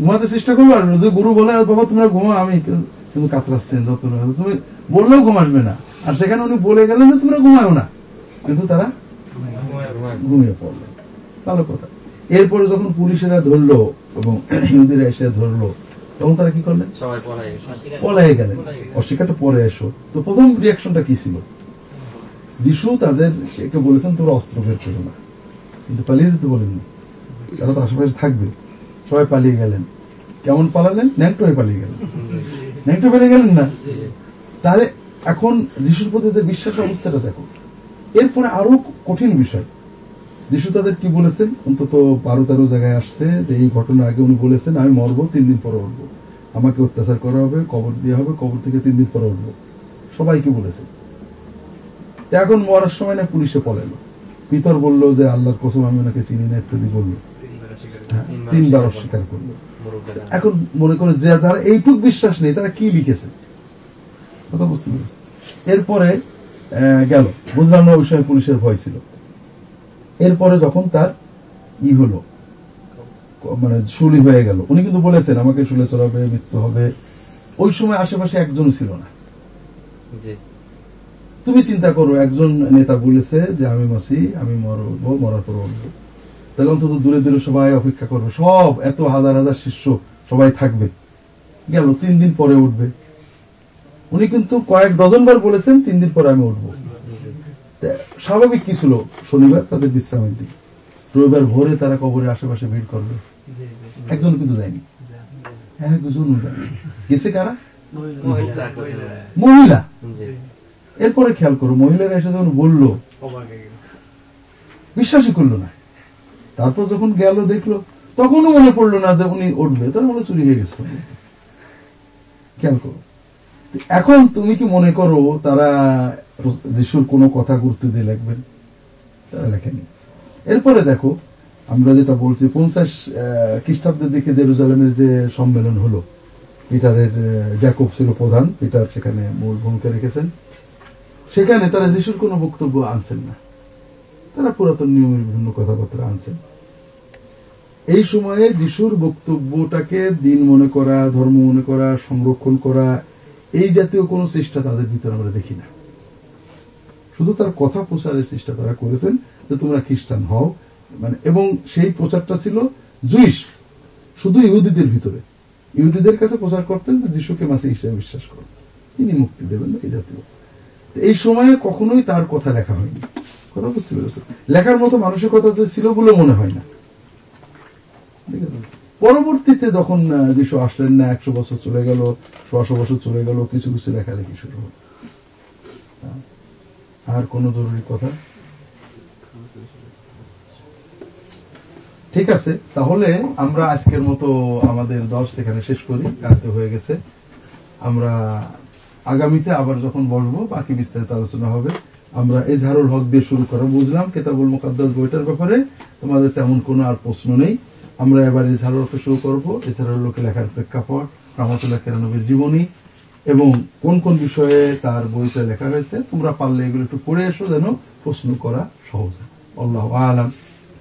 S1: ঘুমাতে চেষ্টা করব আর যদি গুরু বলে বাবা, তোমরা ঘুমা আমি কিন্তু- কাতরাচ্ছেন যত তুমি বললেও ঘুমাসবে না। আর সেখানে উনি বলে গেলেন যে, তোমরা ঘুমাও না। কিন্তু তারা ঘুমিয়ে পড়ল। ভালো কথা। এরপরে যখন পুলিশেরা ধরলো এবং হিন্দুরা এসে ধরলো তখন তারা কি করলেন?
S2: পলাই
S1: গেলেন। অস্বীকারটা পরে এসো। তো প্রথম রিয়াকশনটা কি ছিল? যিশু তাদের কে বলেছেন তোমরা অস্ত্র বের করো না। কিন্তু পালিয়ে যেতে বলেননি। তারা তো আশেপাশে থাকবে সবাই পালিয়ে গেলেন। কেমন পালালেন? ন্যাংটো হয়ে পালিয়ে গেলেন। ন্যাংটো পালিয়ে গেলেন না? তাহলে এখন যিশুর প্রতি বিশ্বাসের অবস্থাটা দেখো। এরপরে আরও কঠিন বিষয়। যিশু তাদের কি বলেছেন? অন্তত বারো তেরো জায়গায় আসছে যে এই ঘটনা আগে উনি বলেছেন আমি মরবো তিন দিন পরে উঠবো। আমাকে অত্যাচার করা হবে কবর দেওয়া হবে কবর থেকে তিন দিন পরে উঠবো। সবাইকে বলেছে? এখন মরার সময় না পুলিশে পলালো পিতর বলল যে আল্লাহর কসম আমি ওনাকে চিনি না ইত্যাদি বলল তিনবার অস্বীকার করল। এখন মনে করে যে তারা এইটুক বিশ্বাস নেই তারা কি লিখেছে? কথা বুঝতে পেরেছি এরপরে গেল। বুঝলাম না ওই সময় পুলিশের ভয় ছিল। এরপরে যখন তার ই হলো মানে শুলি হয়ে গেল উনি কিন্তু বলেছেন আমাকে শুলে চড়াবে মৃত্যু হবে। ওই সময় আশেপাশে একজন ছিল না। তুমি চিন্তা করো একজন নেতা বলেছে যে আমি মাসি আমি মরবো মরার পর উঠবো তাহলে অন্তত দূরে দূরে সবাই অপেক্ষা করবে সব এত হাজার হাজার শিষ্য সবাই থাকবে। গেল তিন দিন পরে উঠবে। উনি কিন্তু কয়েক ডজন বার বলেছেন তিন দিন পরে আমি উঠবো। স্বাভাবিক কি ছিল শনিবার তাদের বিশ্রামের দিন রবিবার ভোরে তারা কবরের আশেপাশে ভিড় করবে। একজন কিন্তু যায়নি। যায়নি গেছে কারা? মহিলা। এরপরে খেয়াল করো মহিলারা এসে যখন বলল বিশ্বাসই করল না। তারপর যখন গেল দেখল তখনও মনে পড়ল না যে উনি উঠবে। তার মনে চুরি হয়ে গেছে। খেয়াল করো। এখন তুমি কি মনে করো তারা যিশুর কোনো কথা গুরুত্ব দিয়ে লিখবেন লেখেনি এরপরে দেখো, আমরা যেটা বলছি, পঞ্চাশ খ্রিস্টাব্দের দিকে জেরুজালেমের যে সম্মেলন হলো, পিটারের জ্যাকব ছিল প্রধান, পিটার সেখানে মূল ভূমিকা রেখেছেন। সেখানে তারা যিশুর কোনো বক্তব্য আনছেন না। তারা পুরাতন নিয়মের বিভিন্ন কথাবার্তা আনছেন। এই সময়ে যিশুর বক্তব্যটাকে দিন মনে করা, ধর্ম মনে করা, সংরক্ষণ করা, এই জাতীয় কোনো চেষ্টা তাদের ভিতরে আমরা দেখি না। শুধু তার কথা প্রচারের চেষ্টা তারা করেছেন যে তোমরা খ্রিস্টান হও। মানে এবং সেই প্রচারটা ছিল জুইশ, শুধু ইহুদিদের ভিতরে। ইহুদিদের কাছে প্রচার করতেন যে যিশুকে মাসি হিসেবে বিশ্বাস করো। তিনি মুক্তি দেবেন এই জাতীয়। এই সময়ে কখনোই তার কথা লেখা হয়নি। কথা বুঝতে পেরেছ? লেখার মতো মানসিকতা ছিল বলে মনে হয় না? পরবর্তীতে যখন যিশু আসলেন না, একশো বছর চলে গেল ছশো বছর চলে গেল, কিছু কিছু লেখালেখি শুরু হলো। আর কোন জরুরি কথা? ঠিক আছে, তাহলে আমরা আজকের মতো আমাদের দশ এখানে শেষ করি, রাতে হয়ে গেছে। আমরা আগামীতে আবার যখন বসবো বাকি বিস্তারিত আলোচনা হবে। আমরা এজহারুল হক দিয়ে শুরু করা বুঝলাম কেতাবুল মুকাদ্দাস বইটার ব্যাপারে তোমাদের তেমন কোনো আর প্রশ্ন নেই। আমরা এবার ইসহারুলকে শুরু করব। ইসহারুলকে লেখার প্রেক্ষাপট, রহমতুল্লাহ কেরানবীর জীবনী এবং কোন কোন বিষয়ে তার বইতে লেখা হয়েছে তোমরা পারলে এগুলো একটু পড়ে এসো যেন প্রশ্ন করা সহজ হয় আল্লাহ আলাম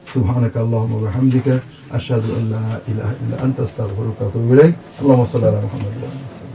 S1: سبحانك اللهم وبحمدك أشهد أن لا إله إلا أنت أستغفرك وأتوب إليك اللهم صل على محمد وعلى آله وسلم